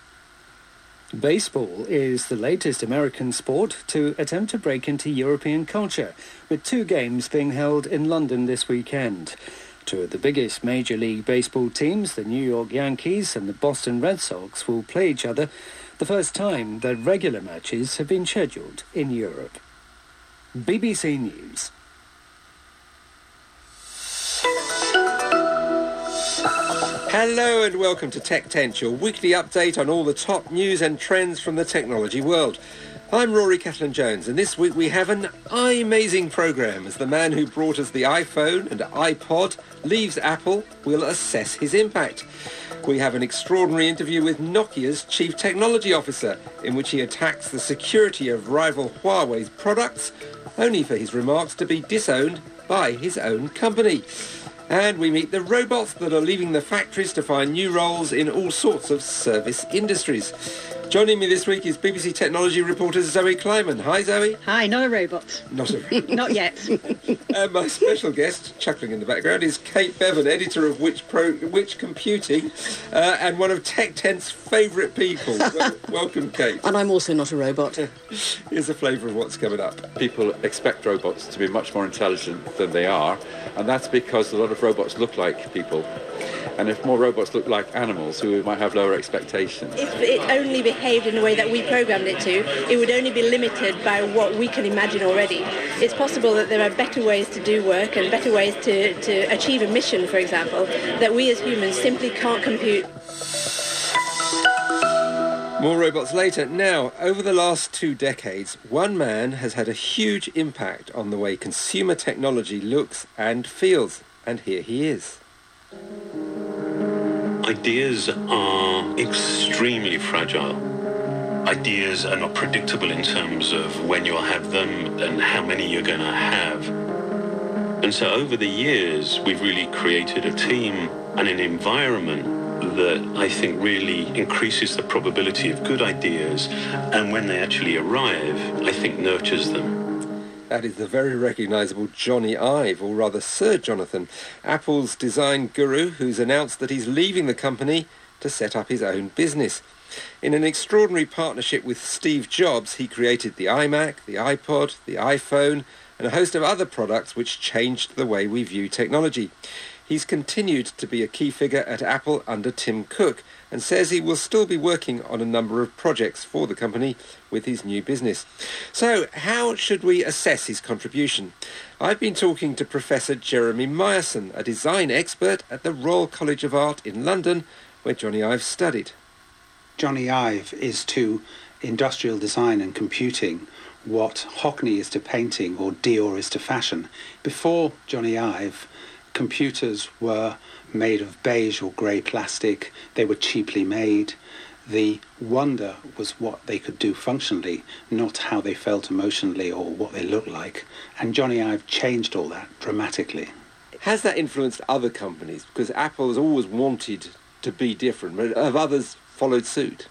S8: Baseball is the latest American sport to attempt to break into European culture, with two games being held in London this weekend. Two of the biggest Major League Baseball teams, the New York Yankees and the Boston Red Sox, will play each other, the first time that regular matches have been scheduled in Europe. BBC News.
S26: Hello and welcome to Tech Tent, your weekly update on all the top news and trends from the technology world. I'm Rory Cellan-Jones, and this week we have an amazing program as the man who brought us the iPhone and iPod leaves Apple. We'll assess his impact. We have an extraordinary interview with Nokia's Chief Technology Officer, in which he attacks the security of rival Huawei's products, only for his remarks to be disowned by his own company. And we meet the robots that are leaving the factories to find new roles in all sorts of service industries. Joining me this week is BBC technology reporter Zoe Kleinman. Hi, Zoe.
S32: Hi, not a robot.
S26: Not a
S32: Not yet.
S26: and my special guest, chuckling in the background, is Kate Bevan, editor of Which Pro, Which Computing, uh, and one of Tech Tent's favourite people. Wel- welcome, Kate.
S32: and I'm also not a robot.
S26: Here's a flavour of what's coming up.
S33: People expect robots to be much more intelligent than they are, and that's because a lot of robots look like people. And if more robots look like animals, we might have lower expectations.
S34: If it only behaved in the way that we programmed it to, it would only be limited by what we can imagine already. It's possible that there are better ways to do work and better ways to, to achieve a mission, for example, that we as humans simply can't compute.
S26: More robots later. Now, over the last two decades, one man has had a huge impact on the way consumer technology looks and feels. And here he is.
S35: Ideas are extremely fragile. Ideas are not predictable in terms of when you'll have them and how many you're going to have. And so over the years, we've really created a team and an environment that I think really increases the probability of good ideas and when they actually arrive, I think nurtures them.
S26: That is the very recognisable Jony Ive, or rather Sir Jonathan, Apple's design guru, who's announced that he's leaving the company to set up his own business. In an extraordinary partnership with Steve Jobs, he created the iMac, the iPod, the iPhone, and a host of other products which changed the way we view technology. He's continued to be a key figure at Apple under Tim Cook and says he will still be working on a number of projects for the company with his new business. So, how should we assess his contribution? I've been talking to Professor Jeremy Myerson, a design expert at the Royal College of Art in London, where Jony Ive studied.
S36: Jony Ive is to industrial design and computing what Hockney is to painting or Dior is to fashion. Before Jony Ive, computers were made of beige or grey plastic. They were cheaply made. The wonder was what they could do functionally, not how they felt emotionally or what they looked like. And Jony Ive changed all that dramatically.
S26: Has that influenced other companies? Because Apple has always wanted to be different, but have others followed suit?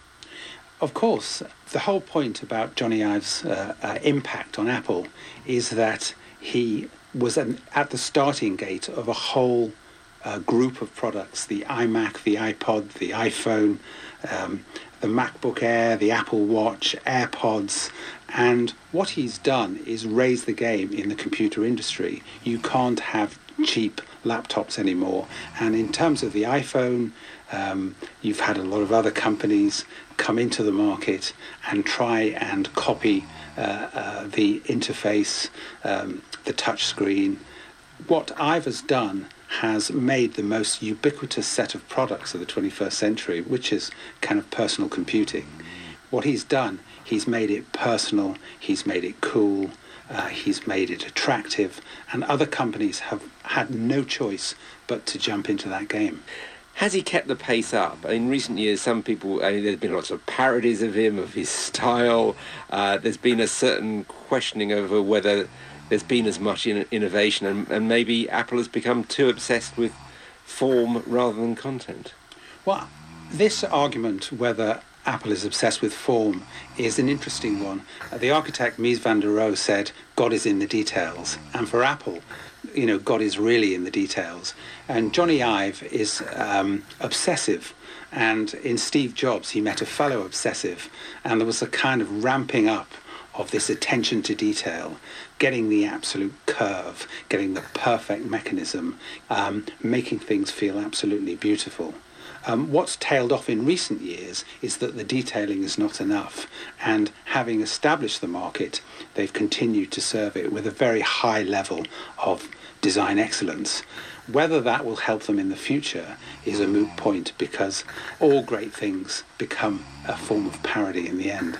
S36: Of course, the whole point about Jony Ive's uh, uh, impact on Apple is that he was an, at the starting gate of a whole uh, group of products the iMac, the iPod, the iPhone, um, the MacBook Air, the Apple Watch, AirPods. And what he's done is raise the game in the computer industry. You can't have cheap laptops anymore. And in terms of the iPhone, um, you've had a lot of other companies come into the market and try and copy uh, uh, the interface, um, the touchscreen. What Ive has done has made the most ubiquitous set of products of the 21st century, which is kind of personal computing. What he's done, he's made it personal, he's made it cool, uh, he's made it attractive, and other companies have had no choice but to jump into that game.
S26: Has he kept the pace up? In recent years, some people, I mean, there's been lots of parodies of him, of his style. Uh, there's been a certain questioning over whether there's been as much in- innovation, and, and maybe Apple has become too obsessed with form rather than content.
S36: Well, this argument whether Apple is obsessed with form is an interesting one. Uh, the architect Mies van der Rohe said, God is in the details. And for Apple, you know, God is really in the details. And Jony Ive is um, obsessive. And in Steve Jobs, he met a fellow obsessive. And there was a kind of ramping up of this attention to detail, getting the absolute curve, getting the perfect mechanism, um, making things feel absolutely beautiful. Um, what's tailed off in recent years is that the detailing is not enough, and having established the market, they've continued to serve it with a very high level of design excellence. Whether that will help them in the future is a moot point because all great things become a form of parody in the end.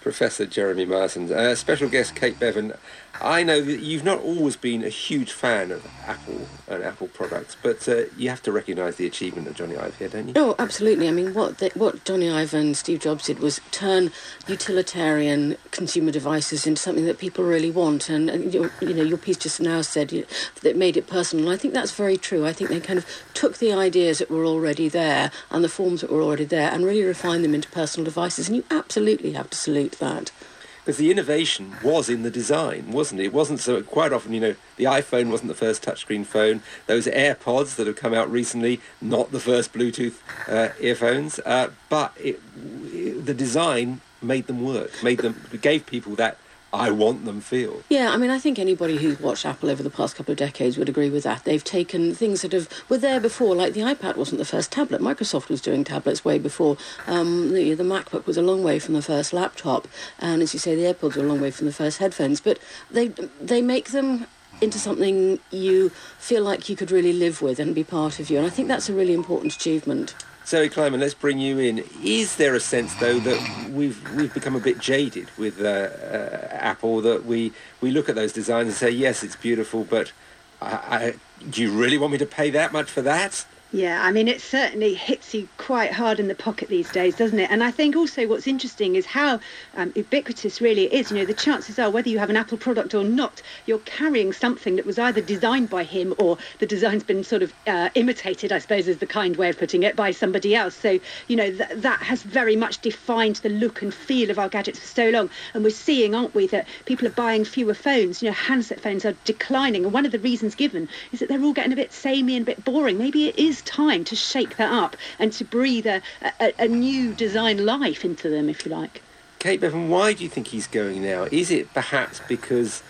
S26: Professor Jeremy Myerson. Uh, special guest Kate Bevan. I know that you've not always been a huge fan of Apple and Apple products, but uh, you have to recognise the achievement of Jony Ive here, don't you?
S32: Oh, absolutely. I mean, what the, what Jony Ive and Steve Jobs did was turn utilitarian consumer devices into something that people really want. And, and you know, your piece just now said you, that it made it personal. I think that's very true. I think they kind of took the ideas that were already there and the forms that were already there and really refined them into personal devices. And you absolutely have to salute that
S26: because the innovation was in the design, wasn't it? It wasn't so quite often, you know, the iPhone wasn't the first touchscreen phone. Those AirPods that have come out recently, not the first Bluetooth uh, earphones, uh, but it, it, the design made them work, made them gave people that I want them feel.
S32: Yeah, I mean, I think anybody who's watched Apple over the past couple of decades would agree with that. They've taken things that have were there before, like the iPad wasn't the first tablet. Microsoft was doing tablets way before. Um, the, the MacBook was a long way from the first laptop, and as you say, the AirPods were a long way from the first headphones. But they they make them into something you feel like you could really live with and be part of you. And I think that's a really important achievement.
S26: Zoe Kleinman, let's bring you in. Is there a sense, though, that we've we've become a bit jaded with uh, uh, Apple? That we we look at those designs and say, yes, it's beautiful, but I, I, do you really want me to pay that much for that?
S37: Yeah, I mean, it certainly hits you quite hard in the pocket these days, doesn't it? And I think also what's interesting is how um, ubiquitous really it is. You know, the chances are, whether you have an Apple product or not, you're carrying something that was either designed by him or the design's been sort of uh, imitated, I suppose is the kind way of putting it, by somebody else. So, you know, th- that has very much defined the look and feel of our gadgets for so long. And we're seeing, aren't we, that people are buying fewer phones. You know, handset phones are declining. And one of the reasons given is that they're all getting a bit samey and a bit boring. Maybe it is time to shake that up and to breathe a, a, a new design life into them, if you like.
S26: Kate Bevan, why do you think he's going now? Is it perhaps because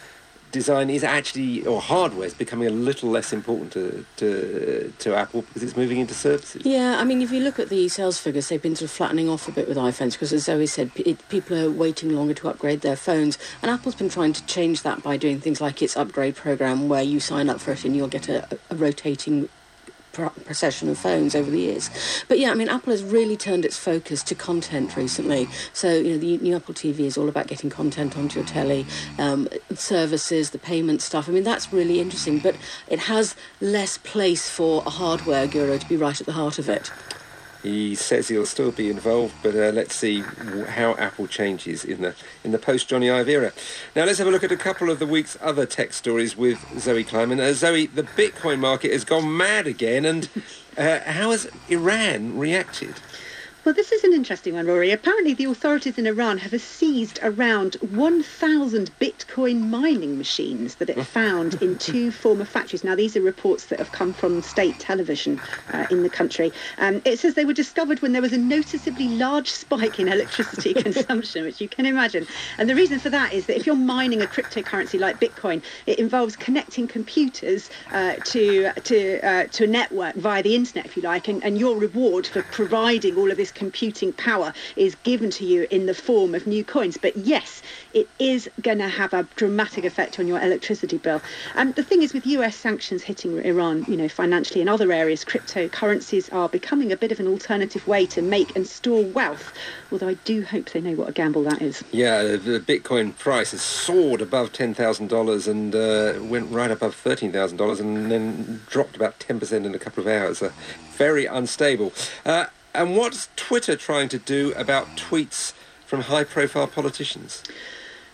S26: design is actually, or hardware is becoming a little less important to, to, to Apple because it's moving into services?
S32: Yeah, I mean, if you look at the sales figures, they've been sort of flattening off a bit with iPhones because, as Zoe said, it, people are waiting longer to upgrade their phones. And Apple's been trying to change that by doing things like its upgrade program where you sign up for it and you'll get a, a rotating procession of phones over the years. But yeah, I mean, Apple has really turned its focus to content recently. So, you know, the new Apple TV is all about getting content onto your telly, um, services, the payment stuff. I mean, that's really interesting, but it has less place for a hardware guru to be right at the heart of it.
S26: He says he'll still be involved, but uh, let's see how Apple changes in the in the post Jony Ive era. Now let's have a look at a couple of the week's other tech stories with Zoe Kleinman. Uh, Zoe, the Bitcoin market has gone mad again, and uh, how has Iran reacted?
S37: Well, this is an interesting one, Rory. Apparently, the authorities in Iran have seized around 1,000 Bitcoin mining machines that it found in two former factories. Now, these are reports that have come from state television uh, in the country. Um, it says they were discovered when there was a noticeably large spike in electricity consumption, which you can imagine. And the reason for that is that if you're mining a cryptocurrency like Bitcoin, it involves connecting computers uh, to to uh, to a network via the internet, if you like, and, and your reward for providing all of this computing power is given to you in the form of new coins. But yes, it is going to have a dramatic effect on your electricity bill. And the thing is, with US sanctions hitting Iran, you know, financially and other areas, cryptocurrencies are becoming a bit of an alternative way to make and store wealth. Although I do hope they know what a gamble that is.
S26: Yeah, the Bitcoin price has soared above ten thousand dollars and uh, went right above thirteen thousand dollars, and then dropped about ten percent in a couple of hours. Uh, very unstable. Uh, and what's Twitter trying to do about tweets from high profile politicians?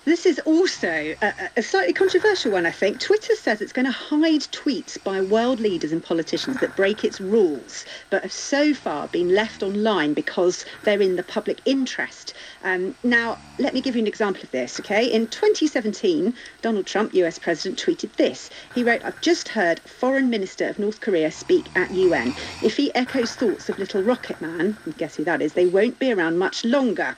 S37: This is also a, a, slightly controversial one, I think. Twitter says it's going to hide tweets by world leaders and politicians that break its rules, but have so far been left online because they're in the public interest. Um, now, let me give you an example of this, okay? In 2017, Donald Trump, US President, tweeted this. He wrote, I've just heard Foreign Minister of North Korea speak at UN. If he echoes thoughts of Little Rocket Man, guess who that is, they won't be around much longer.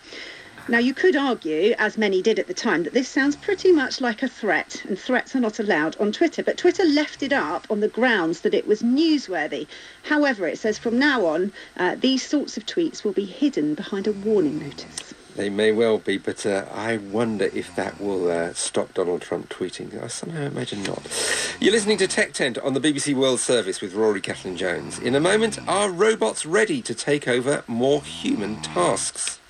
S37: Now, you could argue, as many did at the time, that this sounds pretty much like a threat, and threats are not allowed on Twitter. But Twitter left it up on the grounds that it was newsworthy. However, it says from now on, uh, these sorts of tweets will be hidden behind a warning notice.
S26: They may well be, but uh, I wonder if that will uh, stop Donald Trump tweeting. I somehow imagine not. You're listening to Tech Tent on the BBC World Service with Rory Cellan Jones. In a moment, are robots ready to take over more human tasks?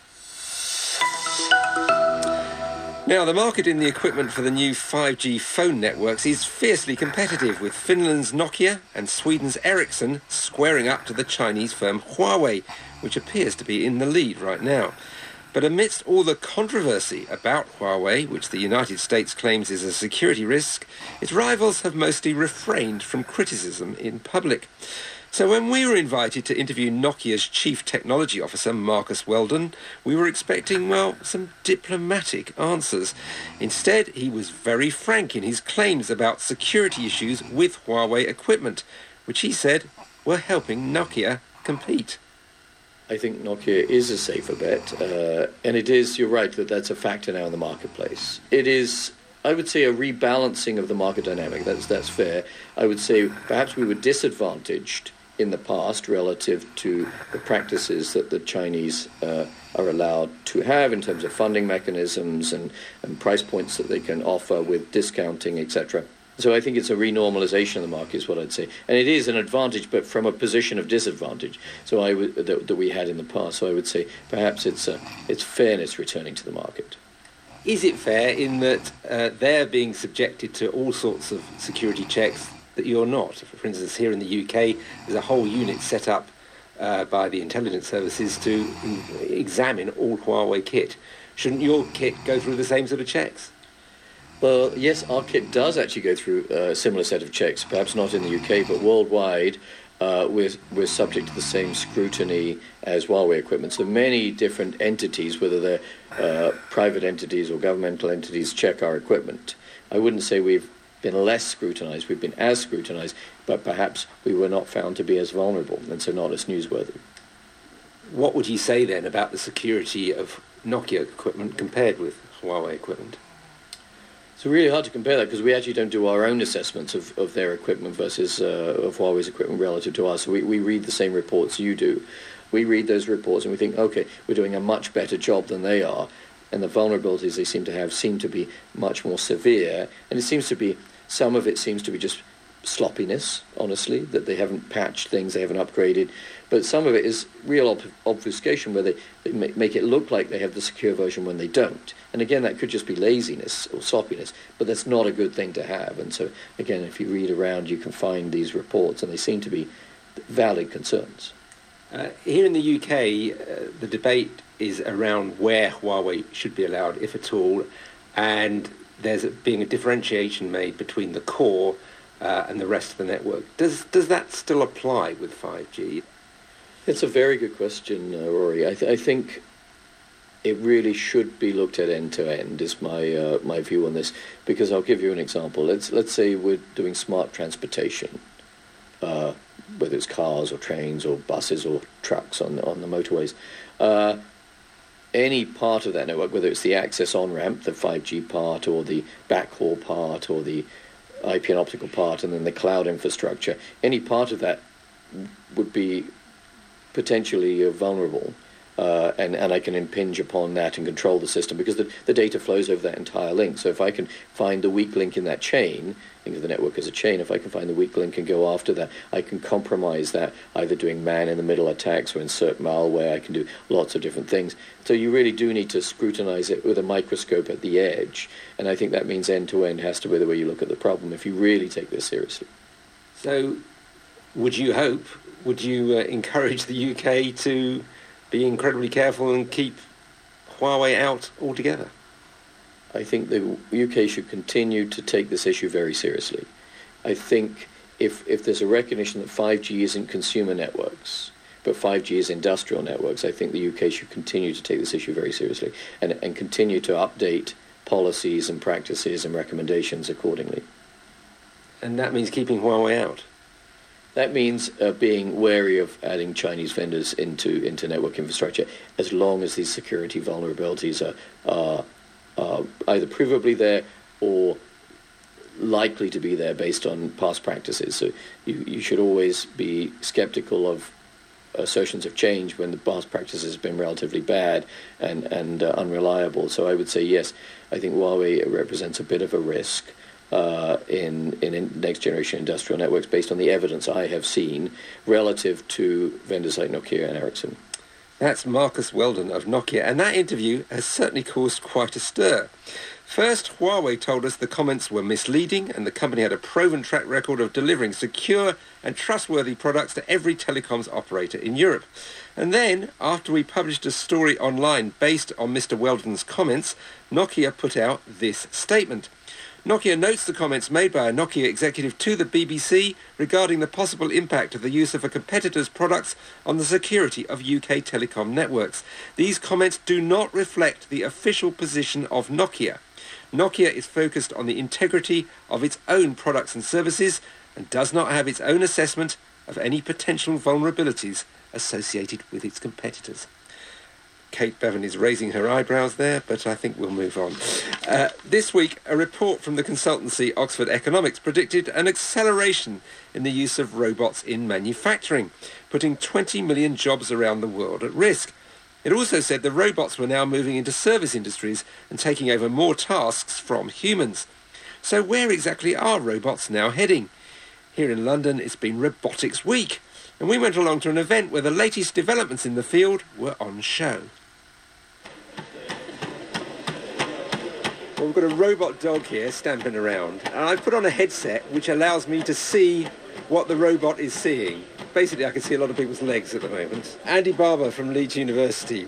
S26: Now, the market in the equipment for the new 5G phone networks is fiercely competitive, with Finland's Nokia and Sweden's Ericsson squaring up to the Chinese firm Huawei, which appears to be in the lead right now. But amidst all the controversy about Huawei, which the United States claims is a security risk, its rivals have mostly refrained from criticism in public. So when we were invited to interview Nokia's chief technology officer, Marcus Weldon, we were expecting, well, some diplomatic answers. Instead, he was very frank in his claims about security issues with Huawei equipment, which he said were helping Nokia compete.
S38: I think Nokia is a safer bet, uh, and it is, you're right, that that's a factor now in the marketplace. It is I would say a rebalancing of the market dynamic. That's that's fair. I would say perhaps we were disadvantaged in the past relative to the practices that the Chinese uh, are allowed to have in terms of funding mechanisms and, and price points that they can offer with discounting, etc. So I think it's a renormalization of the market, is what I'd say, and it is an advantage, but from a position of disadvantage. So I w- that, that we had in the past. So I would say perhaps it's a, it's fairness returning to the market.
S26: Is it fair in that uh, they're being subjected to all sorts of security checks that you're not. For instance, here in the UK, there's a whole unit set up uh, by the intelligence services to examine all Huawei kit. Shouldn't your kit go through the same sort of checks?
S38: Well, yes, our kit does actually go through a similar set of checks, perhaps not in the UK, but worldwide. Uh, we're, we're subject to the same scrutiny as Huawei equipment. So many different entities, whether they're uh, private entities or governmental entities, check our equipment. I wouldn't say we've been less scrutinised, we've been as scrutinised, but perhaps we were not found to be as vulnerable and so not as newsworthy.
S26: What would you say then about the security of Nokia equipment compared with Huawei equipment?
S38: It's really hard to compare that because we actually don't do our own assessments of, of their equipment versus uh, of Huawei's equipment relative to us. So we, we read the same reports you do. We read those reports and we think, okay, we're doing a much better job than they are. And the vulnerabilities they seem to have seem to be much more severe. And it seems to be some of it seems to be just sloppiness, honestly, that they haven't patched things, they haven't upgraded. But some of it is real ob- obfuscation where they, they make it look like they have the secure version when they don't. And again, that could just be laziness or sloppiness, but that's not a good thing to have. And so, again, if you read around, you can find these reports, and they seem to be valid concerns.
S26: Uh, here in the UK, uh, the debate is around where Huawei should be allowed, if at all, and there's being a differentiation made between the core uh, and the rest of the network. Does does that still apply with 5G?
S38: It's a very good question, uh, Rory. I, th- I, think it really should be looked at end to end. Is my uh, my view on this? Because I'll give you an example. Let's let's say we're doing smart transportation, uh, whether it's cars or trains or buses or trucks on on the motorways. Any part of that network, whether it's the access on ramp, the 5G part, or the backhaul part, or the IP and optical part, and then the cloud infrastructure, any part of that would be potentially uh, vulnerable. Uh, and, and I can impinge upon that and control the system because the, the data flows over that entire link. So if I can find the weak link in that chain, think of the network as a chain, if I can find the weak link and go after that, I can compromise that, either doing man-in-the-middle attacks or insert malware. I can do lots of different things. So you really do need to scrutinize it with a microscope at the edge. And I think that means end-to-end has to be the way you look at the problem if you really take this seriously.
S26: So would you hope, would you uh, encourage the UK to be incredibly careful and keep Huawei out altogether?
S38: I think the UK should continue to take this issue very seriously. I think if, if there's a recognition that 5G isn't consumer networks, but 5G is industrial networks, I think the UK should continue to take this issue very seriously and, and continue to update policies and practices and recommendations accordingly.
S26: And that means keeping Huawei out?
S38: That means uh, being wary of adding Chinese vendors into, into network infrastructure as long as these security vulnerabilities are, are, are either provably there or likely to be there based on past practices. So you, you should always be skeptical of assertions of change when the past practice has been relatively bad and, and uh, unreliable. So I would say yes, I think Huawei represents a bit of a risk uh, in, in next generation industrial networks based on the evidence I have seen relative to vendors like Nokia and Ericsson.
S26: That's Marcus Weldon of Nokia, and that interview has certainly caused quite a stir. First, Huawei told us the comments were misleading and the company had a proven track record of delivering secure and trustworthy products to every telecoms operator in Europe. And then, after we published a story online based on Mr. Weldon's comments, Nokia put out this statement. Nokia notes the comments made by a Nokia executive to the BBC regarding the possible impact of the use of a competitor's products on the security of UK telecom networks. These comments do not reflect the official position of Nokia. Nokia is focused on the integrity of its own products and services and does not have its own assessment of any potential vulnerabilities associated with its competitors. Kate Bevan is raising her eyebrows there, but I think we'll move on. Uh, this week, a report from the consultancy Oxford Economics predicted an acceleration in the use of robots in manufacturing, putting 20 million jobs around the world at risk. It also said the robots were now moving into service industries and taking over more tasks from humans. So where exactly are robots now heading? Here in London, it's been Robotics Week, and we went along to an event where the latest developments in the field were on show. We've got a robot dog here stamping around, and I've put on a headset which allows me to see what the robot is seeing. Basically, I can see a lot of people's legs at the moment. Andy Barber from Leeds University.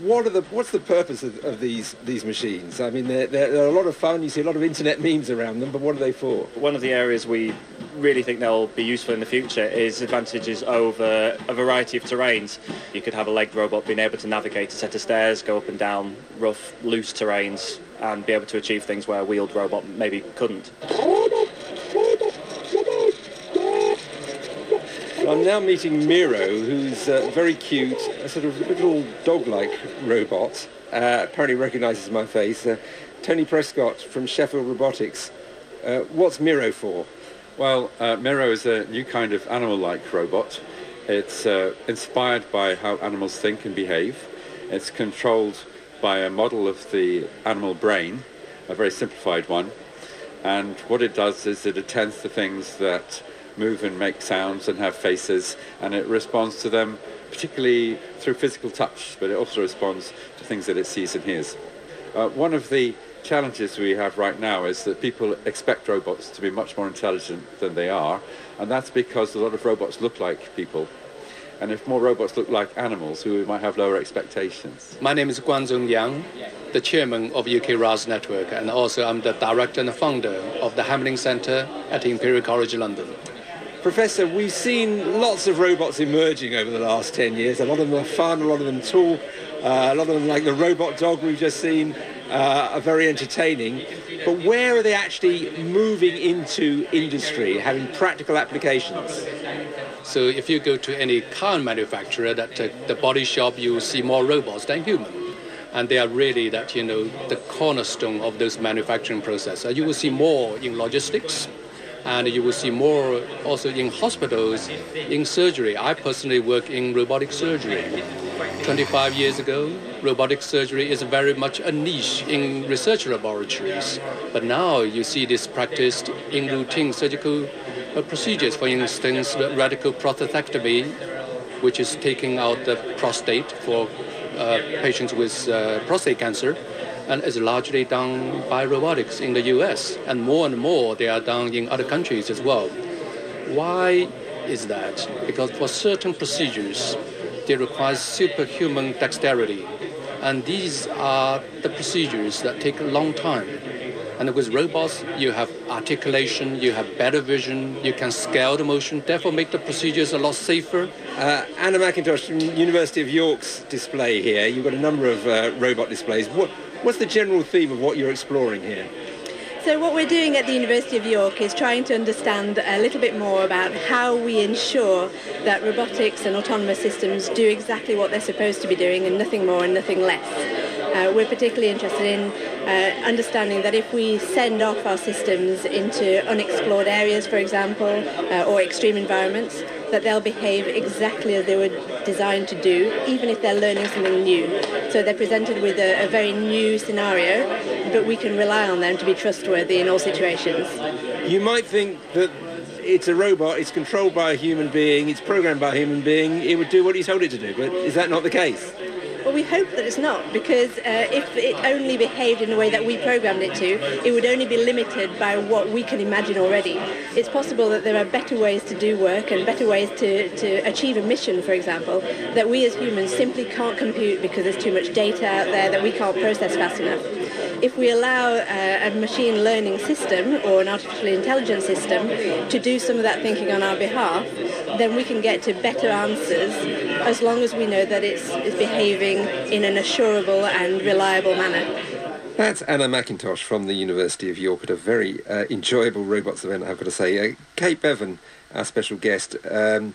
S26: What are the, what's the purpose of, of these, these machines? I mean, they're, they're, they're a lot of fun. You see a lot of internet memes around them, but what are they for?
S39: One of the areas we really think they'll be useful in the future is advantages over a variety of terrains. You could have a legged robot being able to navigate a set of stairs, go up and down rough, loose terrains, and be able to achieve things where a wheeled robot maybe couldn't.
S26: I'm now meeting Miro, who's uh, very cute, a sort of little dog-like robot. Uh, apparently recognises my face. Uh, Tony Prescott from Sheffield Robotics. Uh, what's Miro for?
S33: Well, uh, Miro is a new kind of animal-like robot. It's uh, inspired by how animals think and behave. It's controlled by a model of the animal brain, a very simplified one. And what it does is it attends to things that move and make sounds and have faces, and it responds to them particularly through physical touch, but it also responds to things that it sees and hears. Uh, one of the challenges we have right now is that people expect robots to be much more intelligent than they are, and that's because a lot of robots look like people. And if more robots look like animals, we might have lower expectations.
S27: My name is Guang-Zhong Yang, the chairman of UK RAS Network, and also I'm the director and founder of the Hamlyn Centre at Imperial College London.
S26: Professor, we've seen lots of robots emerging over the last 10 years. A lot of them are fun, a lot of them tall, uh, a lot of them, like the robot dog we've just seen, uh, are very entertaining. But where are they actually moving into industry, having practical applications?
S27: So if you go to any car manufacturer, that uh, the body shop, you will see more robots than human. And they are really that, you know, the cornerstone of those manufacturing processes. You will see more in logistics, and you will see more also in hospitals, in surgery. I personally work in robotic surgery. 25 years ago, robotic surgery is very much a niche in research laboratories. But now you see this practiced in routine surgical uh, procedures. For instance, radical prostatectomy, which is taking out the prostate for uh, patients with uh, prostate cancer and is largely done by robotics in the US. And more and more they are done in other countries as well. Why is that? Because for certain procedures, they require superhuman dexterity. And these are the procedures that take a long time. And with robots, you have articulation, you have better vision, you can scale the motion, therefore make the procedures a lot safer.
S26: Uh, Anna McIntosh from University of York's display here. You've got a number of uh, robot displays. What, what's the general theme of what you're exploring here?
S34: So what we're doing at the University of York is trying to understand a little bit more about how we ensure that robotics and autonomous systems do exactly what they're supposed to be doing and nothing more and nothing less. Uh, we're particularly interested in uh, understanding that if we send off our systems into unexplored areas, for example, uh, or extreme environments, that they'll behave exactly as they were designed to do, even if they're learning something new. So they're presented with a, a very new scenario, but we can rely on them to be trustworthy in all situations.
S26: You might think that it's a robot, it's controlled by a human being, it's programmed by a human being, it would do what he's told it to do, but is that not the case?
S34: Well, we hope that it's not, because uh, if it only behaved in the way that we programmed it to, it would only be limited by what we can imagine already. It's possible that there are better ways to do work and better ways to, to achieve a mission, for example, that we as humans simply can't compute because there's too much data out there that we can't process fast enough. If we allow uh, a machine learning system or an artificial intelligence system to do some of that thinking on our behalf, then we can get to better answers as long as we know that it's, it's behaving in an assurable and reliable manner.
S26: That's Anna McIntosh from the University of York at a very uh, enjoyable robots event, I've got to say. Uh, Kate Bevan, our special guest. Um,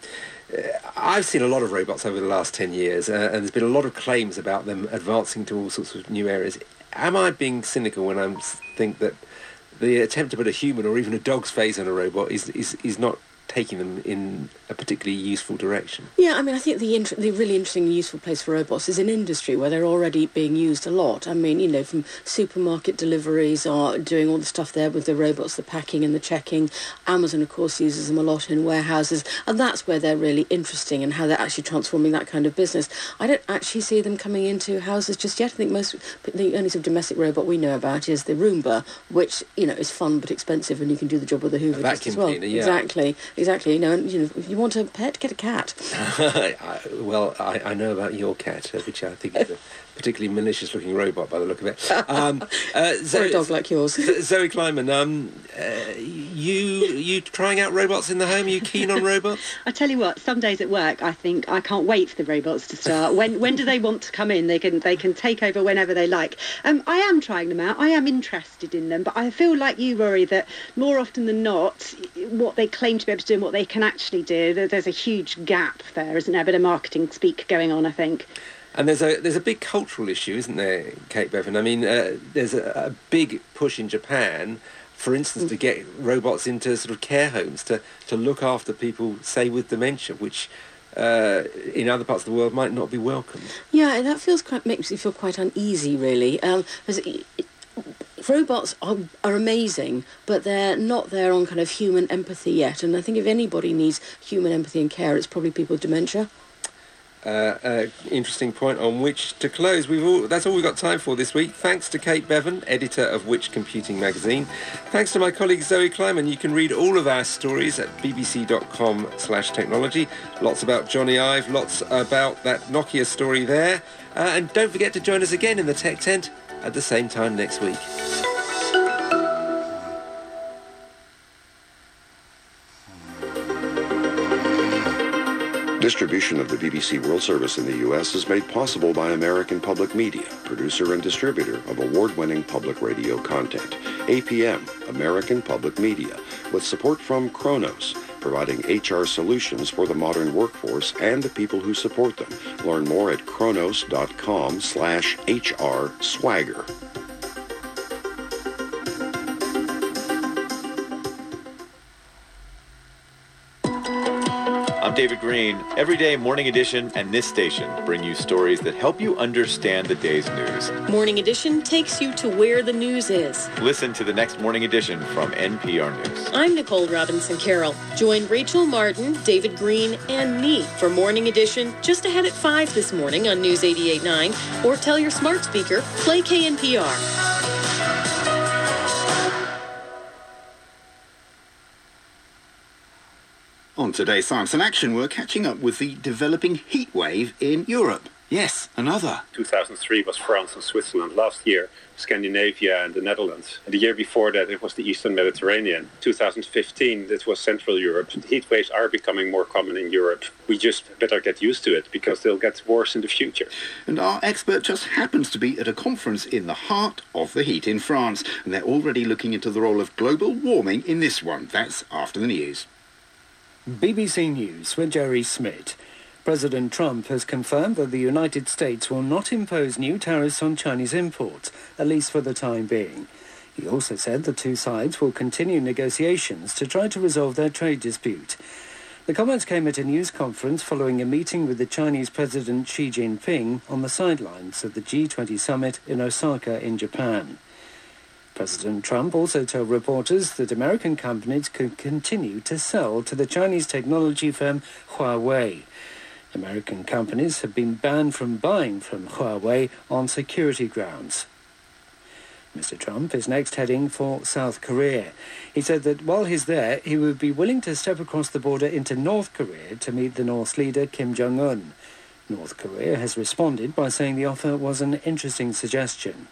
S26: uh, I've seen a lot of robots over the last 10 years, uh, and there's been a lot of claims about them advancing to all sorts of new areas. Am I being cynical when I think that the attempt to put a human or even a dog's face on a robot is, is, is not taking them in a particularly useful direction.
S32: Yeah, I mean, I think the, inter- the really interesting and useful place for robots is in industry where they're already being used a lot. I mean, you know, from supermarket deliveries or doing all the stuff there with the robots, the packing and the checking. Amazon, of course, uses them a lot in warehouses, and that's where they're really interesting and how they're actually transforming that kind of business. I don't actually see them coming into houses just yet. I think most the only sort of domestic robot we know about is the Roomba, which you know is fun but expensive, and you can do the job with the Hoover just as well.
S26: Cleaner, yeah.
S32: Exactly, exactly. You know, and you know, if you want a pet, get a cat.
S26: Well, I, I, know about your cat, uh, which I think is a particularly malicious-looking robot by the look of it.
S32: Um, uh, Zoe, or a dog like yours.
S26: Zoe Kleinman, um, uh, you you trying out robots in the home? Are you keen on robots?
S37: I tell you what, some days at work, I think I can't wait for the robots to start. when when do they want to come in? They can they can take over whenever they like. Um, I am trying them out. I am interested in them, but I feel like you, Rory, that more often than not, what they claim to be able to do and what they can actually do, there's a huge gap there, isn't there? A bit of marketing speak going on, I think.
S26: And there's a there's a big cultural issue, isn't there, Kate Bevan? I mean, uh, there's a, a, big push in Japan, for instance, to get robots into sort of care homes to, to look after people, say, with dementia, which uh, in other parts of the world might not be welcomed.
S32: Yeah, that feels quite makes me feel quite uneasy, really. Um, robots are, are amazing, but they're not there on kind of human empathy yet. And I think if anybody needs human empathy and care, it's probably people with dementia.
S26: Uh, uh, interesting point on which to close. We've all, that's all we've got time for this week. Thanks to Kate Bevan, editor of Which Computing magazine. Thanks to my colleague Zoe Kleinman. You can read all of our stories at bbc.com slash technology. Lots about Jony Ive, lots about that Nokia story there. Uh, and don't forget to join us again in the Tech Tent at the same time next week.
S40: Distribution of the BBC World Service in the U.S. is made possible by American Public Media, producer and distributor of award-winning public radio content. APM, American Public Media, with support from Kronos, providing HR solutions for the modern workforce and the people who support them. Learn more at kronos.com slash HR swagger.
S41: I'm David Greene. Every day, Morning Edition and this station bring you stories that help you understand the day's news.
S42: Morning Edition takes you to where the news is.
S41: Listen to the next Morning Edition from NPR News.
S42: I'm Nicole Robinson Carroll. Join Rachel Martin, David Greene, and me for Morning Edition just ahead at 5 this morning on News 88.9 or tell your smart speaker, play KNPR.
S43: On today's Science in Action, we're catching up with the developing heat wave in Europe. Yes, another.
S44: 2003 was France and Switzerland. Last year, Scandinavia and the Netherlands. The year before that, it was the Eastern Mediterranean. 2015, it was Central Europe. The heat waves are becoming more common in Europe. We just better get used to it because they'll get worse in the future.
S43: And our expert just happens to be at a conference in the heart of the heat in France. And they're already looking into the role of global warming in this one. That's after the news.
S8: BBC News with Jerry Smith. President Trump has confirmed that the United States will not impose new tariffs on Chinese imports, at least for the time being. He also said the two sides will continue negotiations to try to resolve their trade dispute. The comments came at a news conference following a meeting with the Chinese President Xi Jinping on the sidelines of the G20 summit in Osaka in Japan. President Trump also told reporters that American companies could continue to sell to the Chinese technology firm Huawei. American companies have been banned from buying from Huawei on security grounds. Mr. Trump is next heading for South Korea. He said that while he's there, he would be willing to step across the border into North Korea to meet the North's leader, Kim Jong un. North Korea has responded by saying the offer was an interesting suggestion.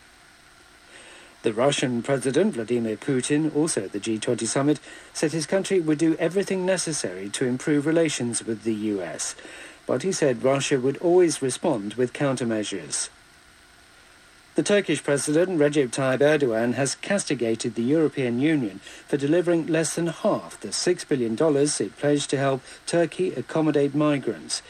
S8: The Russian President Vladimir Putin, also at the G20 summit, said his country would do everything necessary to improve relations with the US. But he said Russia would always respond with countermeasures. The Turkish President Recep Tayyip Erdogan has castigated the European Union for delivering less than half the $6 billion it pledged to help Turkey accommodate migrants.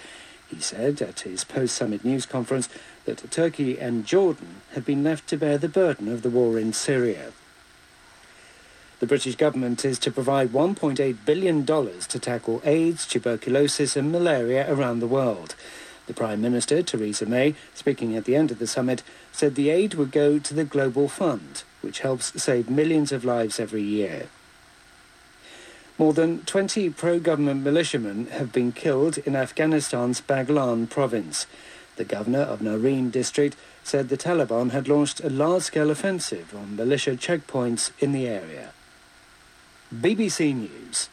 S8: He said at his post-summit news conference that Turkey and Jordan have been left to bear the burden of the war in Syria. The British government is to provide $1.8 billion to tackle AIDS, tuberculosis and malaria around the world. The Prime Minister, Theresa May, speaking at the end of the summit, said the aid would go to the Global Fund, which helps save millions of lives every year. More than 20 pro-government militiamen have been killed in Afghanistan's Baghlan province. The governor of Nahrin district said the Taliban had launched a large-scale offensive on militia checkpoints in the area. BBC News.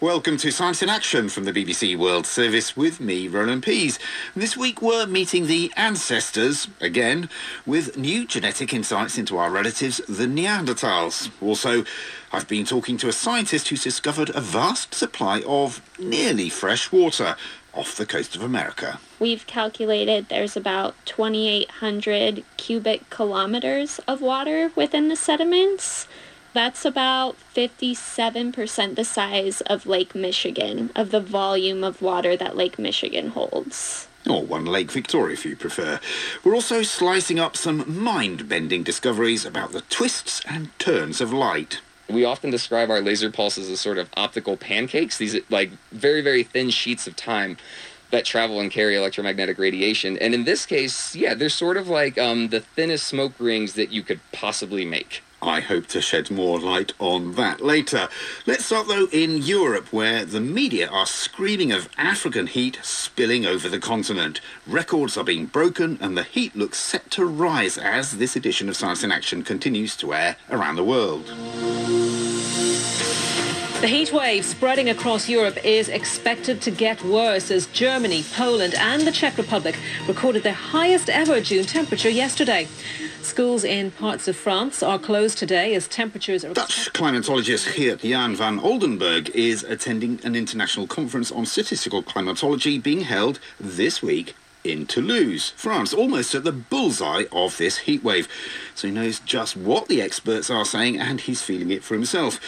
S43: Welcome to Science in Action from the BBC World Service with me, Roland Pease. This week we're meeting the ancestors, again, with new genetic insights into our relatives, the Neanderthals. Also, I've been talking to a scientist who's discovered a vast supply of nearly fresh water off the coast of America.
S45: We've calculated there's about 2,800 cubic kilometers of water within the sediments. That's about 57% the size of Lake Michigan, of the volume of water that Lake Michigan holds.
S43: Or one Lake Victoria if you prefer. We're also slicing up some mind-bending discoveries about the twists and turns of light.
S46: We often describe our laser pulses as sort of optical pancakes, these like very, very thin sheets of time that travel and carry electromagnetic radiation. And in this case, yeah, they're sort of like um, the thinnest smoke rings that you could possibly make.
S43: I hope to shed more light on that later. Let's start though in Europe, where the media are screaming of African heat spilling over the continent. Records are being broken and the heat looks set to rise as this edition of Science in Action continues to air around the world.
S47: The heat wave spreading across Europe is expected to get worse as Germany, Poland and the Czech Republic recorded their highest ever June temperature yesterday. Schools in parts of France are closed today as temperatures are...
S43: Dutch climatologist Geert Jan van Oldenborgh is attending an international conference on statistical climatology being held this week in Toulouse, France, almost at the bullseye of this heatwave. So he knows just what the experts are saying and he's feeling it for himself.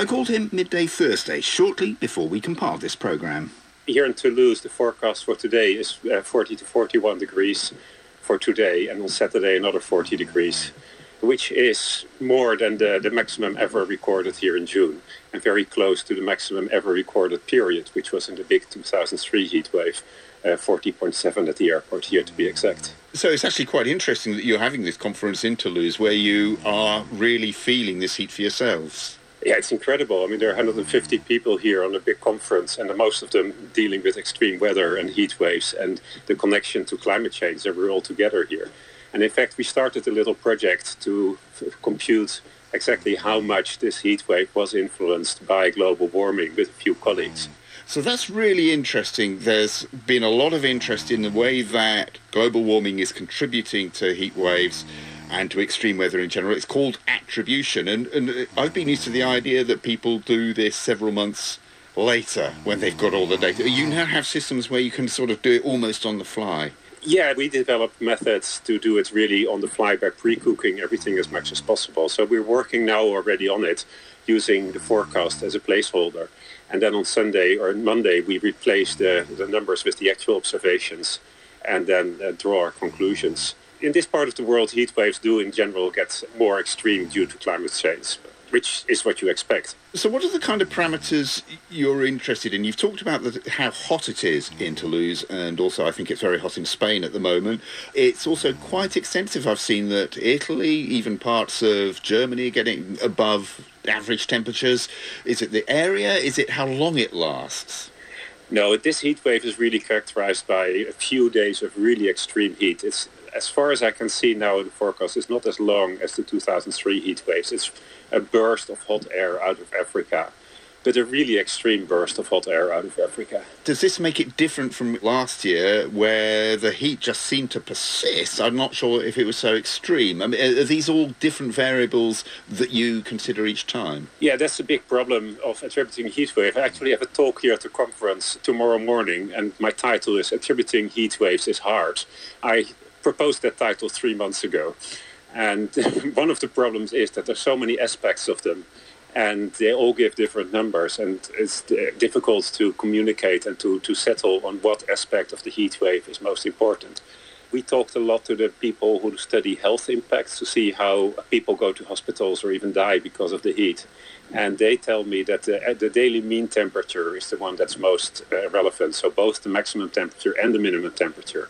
S43: I called him midday Thursday, shortly before we compiled this programme.
S44: Here in Toulouse, the forecast for today is uh, 40 to 41 degrees for today, and on Saturday another 40 degrees, which is more than the, the maximum ever recorded here in June, and very close to the maximum ever recorded period, which was in the big 2003 heat wave. Uh, 40.7 at the airport here to be exact.
S43: So it's actually quite interesting that you're having this conference in Toulouse where you are really feeling this heat for yourselves.
S44: Yeah, it's incredible. I mean, there are 150 people here on a big conference, and most of them dealing with extreme weather and heat waves and the connection to climate change. And we're all together here. And in fact, we started a little project to f- compute exactly how much this heat wave was influenced by global warming with a few colleagues.
S43: So that's really interesting. There's been a lot of interest in the way that global warming is contributing to heat waves and to extreme weather in general. It's called attribution. And, and I've been used to the idea that people do this several months later when they've got all the data. You now have systems where you can sort of do it almost on the fly.
S44: Yeah, we developed methods to do it really on the fly by pre-cooking everything as much as possible. So we're working now already on it using the forecast as a placeholder. And then on Sunday or Monday, we replace the, the numbers with the actual observations and then uh, draw our conclusions. In this part of the world, heat waves do in general get more extreme due to climate change, which is what you expect.
S43: So, what are the kind of parameters you're interested in? You've talked about the, how hot it is in Toulouse, and also I think it's very hot in Spain at the moment. It's also quite extensive. I've seen that Italy, even parts of Germany, are getting above average temperatures. Is it the area? Is it how long it lasts?
S44: No, this heat wave is really characterized by a few days of really extreme heat. It's as far as I can see now in the forecast, it's not as long as the 2003 heat waves. It's a burst of hot air out of Africa but a really extreme burst of hot air out of Africa.
S43: Does this make it different from last year, where the heat just seemed to persist? I'm not sure if it was so extreme. I mean, are these all different variables that you consider each time?
S44: Yeah, that's a big problem of attributing heat wave. I actually have a talk here at the conference tomorrow morning, and my title is "Attributing Heat Waves is Hard." I proposed that title three months ago. And one of the problems is that there's so many aspects of them and they all give different numbers and it's difficult to communicate and to, to settle on what aspect of the heat wave is most important. We talked a lot to the people who study health impacts to see how people go to hospitals or even die because of the heat. And they tell me that the, the daily mean temperature is the one that's most uh, relevant. So both the maximum temperature and the minimum temperature.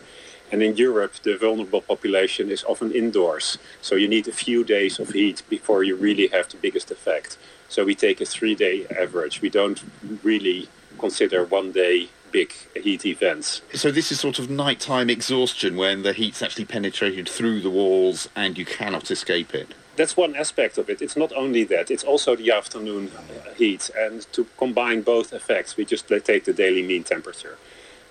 S44: And in Europe, the vulnerable population is often indoors. So you need a few days of heat before you really have the biggest effect. So we take a three day average. We don't really consider one day big heat events.
S43: So this is sort of nighttime exhaustion when the heat's actually penetrated through the walls and you cannot escape it.
S44: That's one aspect of it. It's not only that, it's also the afternoon heat. And to combine both effects, we just take the daily mean temperature.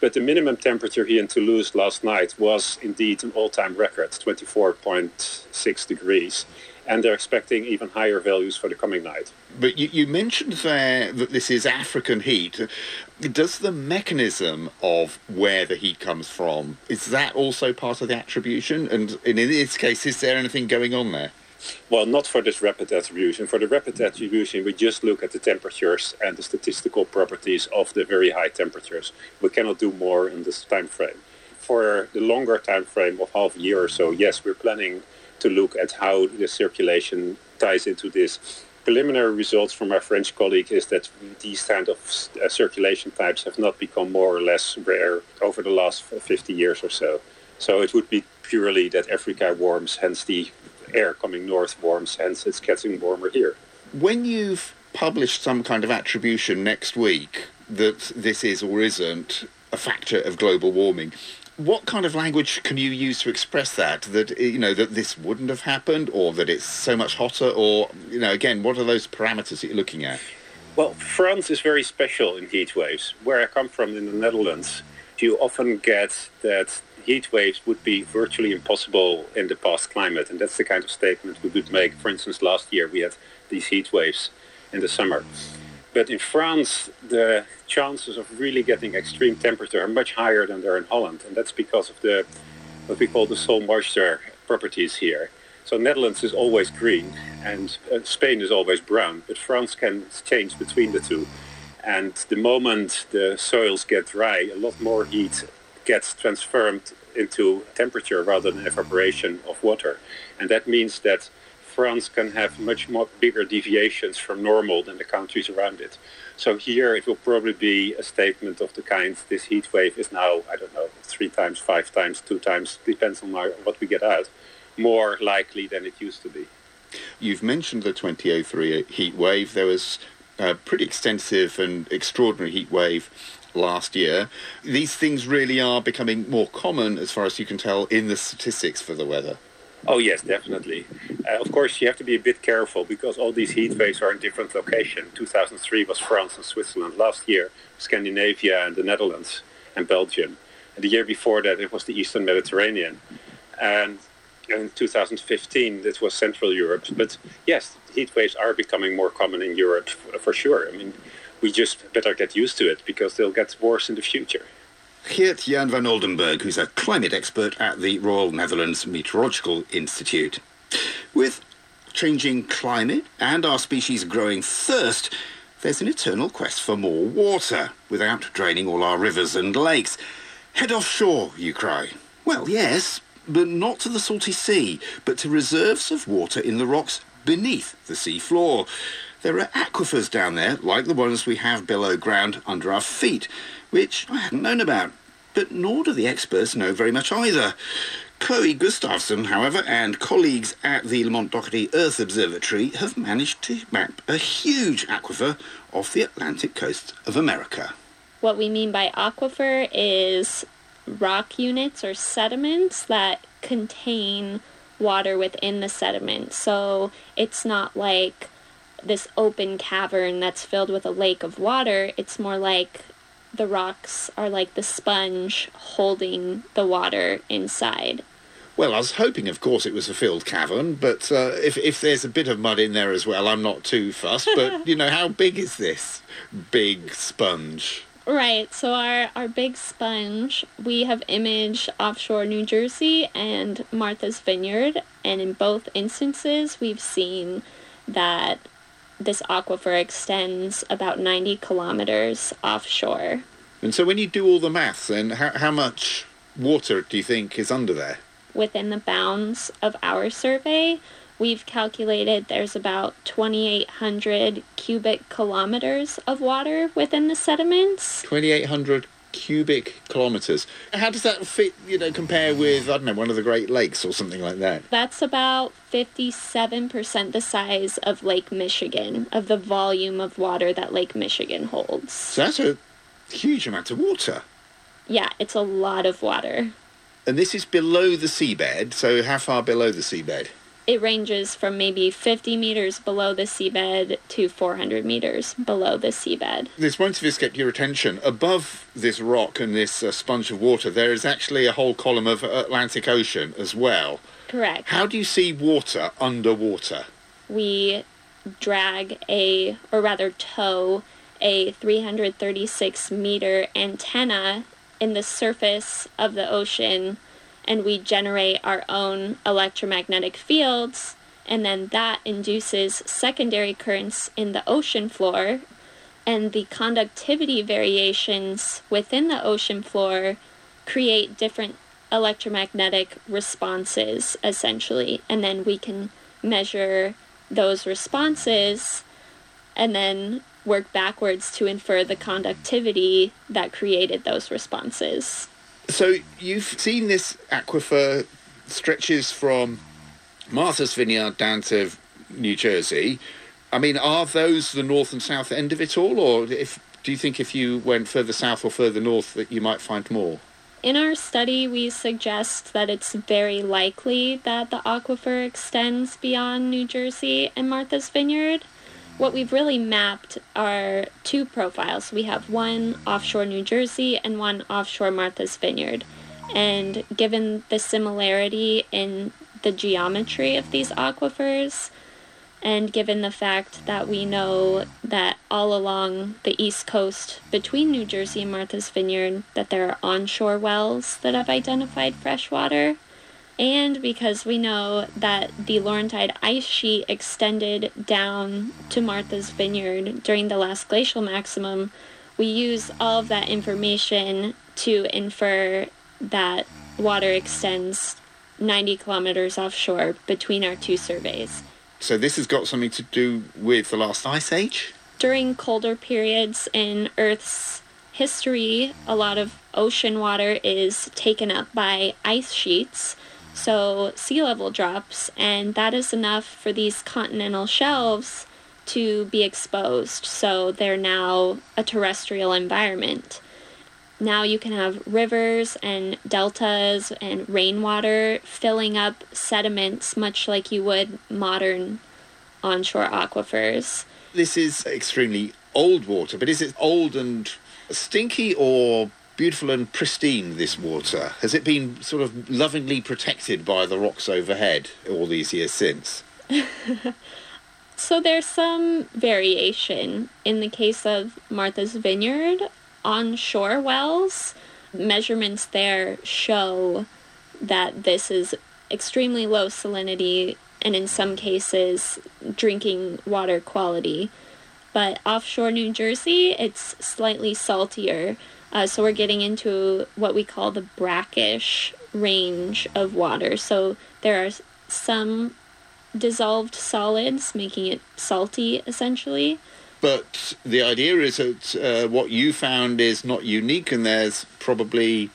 S44: But the minimum temperature here in Toulouse last night was indeed an all time record, 24.6 degrees and they're expecting even higher values for the coming night.
S43: But you, you, mentioned there that this is African heat. Does the mechanism of where the heat comes from, is that also part of the attribution? And in this case, is there anything going on there?
S44: Well, not for this rapid attribution. For the rapid attribution, we just look at the temperatures and the statistical properties of the very high temperatures. We cannot do more in this time frame. For the longer time frame of half a year or so, yes, we're planning to look at how the circulation ties into this. Preliminary results from our French colleague is that these kind of uh, circulation types have not become more or less rare over the last 50 years or so. So it would be purely that Africa warms, hence the air coming north warms, hence it's getting warmer here.
S43: When you've published some kind of attribution next week that this is or isn't a factor of global warming, what kind of language can you use to express that? That you know that this wouldn't have happened, or that it's so much hotter, or you know, again, what are those parameters that you're looking at?
S44: Well, France is very special in heat waves. Where I come from in the Netherlands, you often get that heat waves would be virtually impossible in the past climate, and that's the kind of statement we would make. For instance, last year we had these heat waves in the summer. But in France, the chances of really getting extreme temperature are much higher than they're in Holland, and that's because of the what we call the soil moisture properties here. So Netherlands is always green, and uh, Spain is always brown, but France can change between the two. And the moment the soils get dry, a lot more heat gets transformed into temperature rather than evaporation of water, and that means that France can have much more bigger deviations from normal than the countries around it. So here it will probably be a statement of the kind, this heat wave is now, I don't know, three times, five times, two times, depends on what we get out, more likely than it used to be.
S43: You've mentioned the 2003 heat wave. There was a pretty extensive and extraordinary heat wave last year. These things really are becoming more common, as far as you can tell, in the statistics for the weather.
S44: Oh yes, definitely. Uh, of course, you have to be a bit careful because all these heat waves are in different locations. 2003 was France and Switzerland. Last year, Scandinavia and the Netherlands and Belgium. And the year before that, it was the Eastern Mediterranean. And in 2015, it was Central Europe. But yes, heat waves are becoming more common in Europe for sure. I mean, we just better get used to it because they'll get worse in the future.
S43: Geert Jan van Oldenborgh, who's a climate expert at the Royal Netherlands Meteorological Institute. With changing climate and our species' growing thirst, there's an eternal quest for more water without draining all our rivers and lakes. Head offshore, you cry. Well, yes, but not to the salty sea, but to reserves of water in the rocks beneath the sea floor. There are aquifers down there, like the ones we have below ground under our feet, which I hadn't known about but nor do the experts know very much either. Chloe Gustafson, however, and colleagues at the Lamont Doherty Earth Observatory have managed to map a huge aquifer off the Atlantic coast of America.
S45: What we mean by aquifer is rock units or sediments that contain water within the sediment. So it's not like this open cavern that's filled with a lake of water. It's more like the rocks are like the sponge holding the water inside.
S43: Well, I was hoping, of course, it was a filled cavern, but uh, if, if there's a bit of mud in there as well, I'm not too fussed. But, you know, how big is this big sponge?
S45: Right, so our, our big sponge, we have imaged offshore New Jersey and Martha's Vineyard, and in both instances, we've seen that this aquifer extends about 90 kilometers offshore.
S43: And so when you do all the math, then how, how much water do you think is under there?
S45: Within the bounds of our survey, we've calculated there's about 2,800 cubic kilometers of water within the sediments.
S43: 2,800 cubic kilometers. How does that fit, you know, compare with, I don't know, one of the Great Lakes or something like that?
S45: That's about 57% the size of Lake Michigan, of the volume of water that Lake Michigan holds.
S43: So that's a huge amount of water.
S45: Yeah, it's a lot of water.
S43: And this is below the seabed, so how far below the seabed?
S45: It ranges from maybe 50 meters below the seabed to 400 meters below the seabed.
S43: This won't have escaped your attention. Above this rock and this uh, sponge of water, there is actually a whole column of Atlantic Ocean as well.
S45: Correct.
S43: How do you see water underwater?
S45: We drag a, or rather tow, a 336 meter antenna in the surface of the ocean and we generate our own electromagnetic fields and then that induces secondary currents in the ocean floor and the conductivity variations within the ocean floor create different electromagnetic responses essentially and then we can measure those responses and then work backwards to infer the conductivity that created those responses.
S43: So you've seen this aquifer stretches from Martha's Vineyard down to New Jersey. I mean, are those the north and south end of it all, or if do you think if you went further south or further north that you might find more?
S45: In our study, we suggest that it's very likely that the aquifer extends beyond New Jersey and Martha's Vineyard what we've really mapped are two profiles. We have one offshore New Jersey and one offshore Martha's Vineyard. And given the similarity in the geometry of these aquifers, and given the fact that we know that all along the east coast between New Jersey and Martha's Vineyard that there are onshore wells that have identified fresh water, and because we know that the Laurentide ice sheet extended down to Martha's Vineyard during the last glacial maximum, we use all of that information to infer that water extends 90 kilometers offshore between our two surveys.
S43: So this has got something to do with the last ice age?
S45: During colder periods in Earth's history, a lot of ocean water is taken up by ice sheets so sea level drops, and that is enough for these continental shelves to be exposed. So they're now a terrestrial environment. Now you can have rivers and deltas and rainwater filling up sediments much like you would modern onshore aquifers.
S43: This is extremely old water, but is it old and stinky or beautiful and pristine, this water? Has it been sort of lovingly protected by the rocks overhead all these years since?
S45: so there's some variation. In the case of Martha's Vineyard, onshore wells, measurements there show that this is extremely low salinity and in some cases drinking water quality. But offshore New Jersey, it's slightly saltier. Uh, so we're getting into what we call the brackish range of water. So there are some dissolved solids, making it salty essentially.
S43: But the idea is that uh, what you found is not unique, and there's probably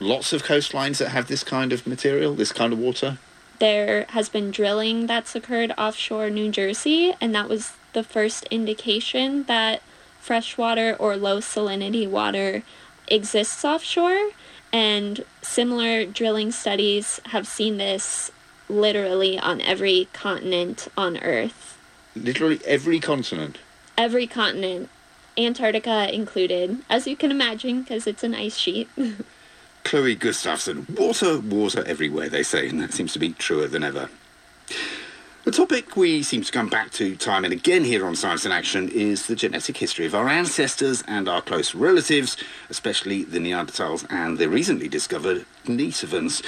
S43: lots of coastlines that have this kind of material, this kind of water.
S45: There has been drilling that's occurred offshore New Jersey, and that was the first indication that freshwater or low salinity water exists offshore. And similar drilling studies have seen this literally on every continent on Earth.
S43: Literally every continent.
S45: Every continent, Antarctica included, as you can imagine, because it's an ice sheet.
S43: Chloe Gustafson, water, water everywhere, they say, and that seems to be truer than ever. The topic we seem to come back to time and again here on Science in Action is the genetic history of our ancestors and our close relatives, especially the Neanderthals and the recently discovered Denisovans.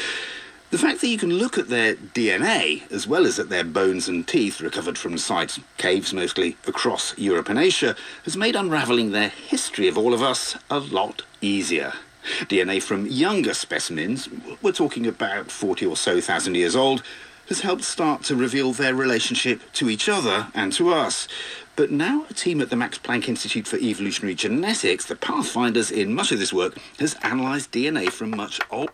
S43: The fact that you can look at their DNA as well as at their bones and teeth recovered from sites, caves mostly, across Europe and Asia, has made unravelling their history of all of us a lot easier. DNA from younger specimens, we're talking about 40 or so thousand years old, has helped start to reveal their relationship to each other and to us. But now a team at the Max Planck Institute for Evolutionary Genetics, the pathfinders in much of this work, has analysed DNA from much old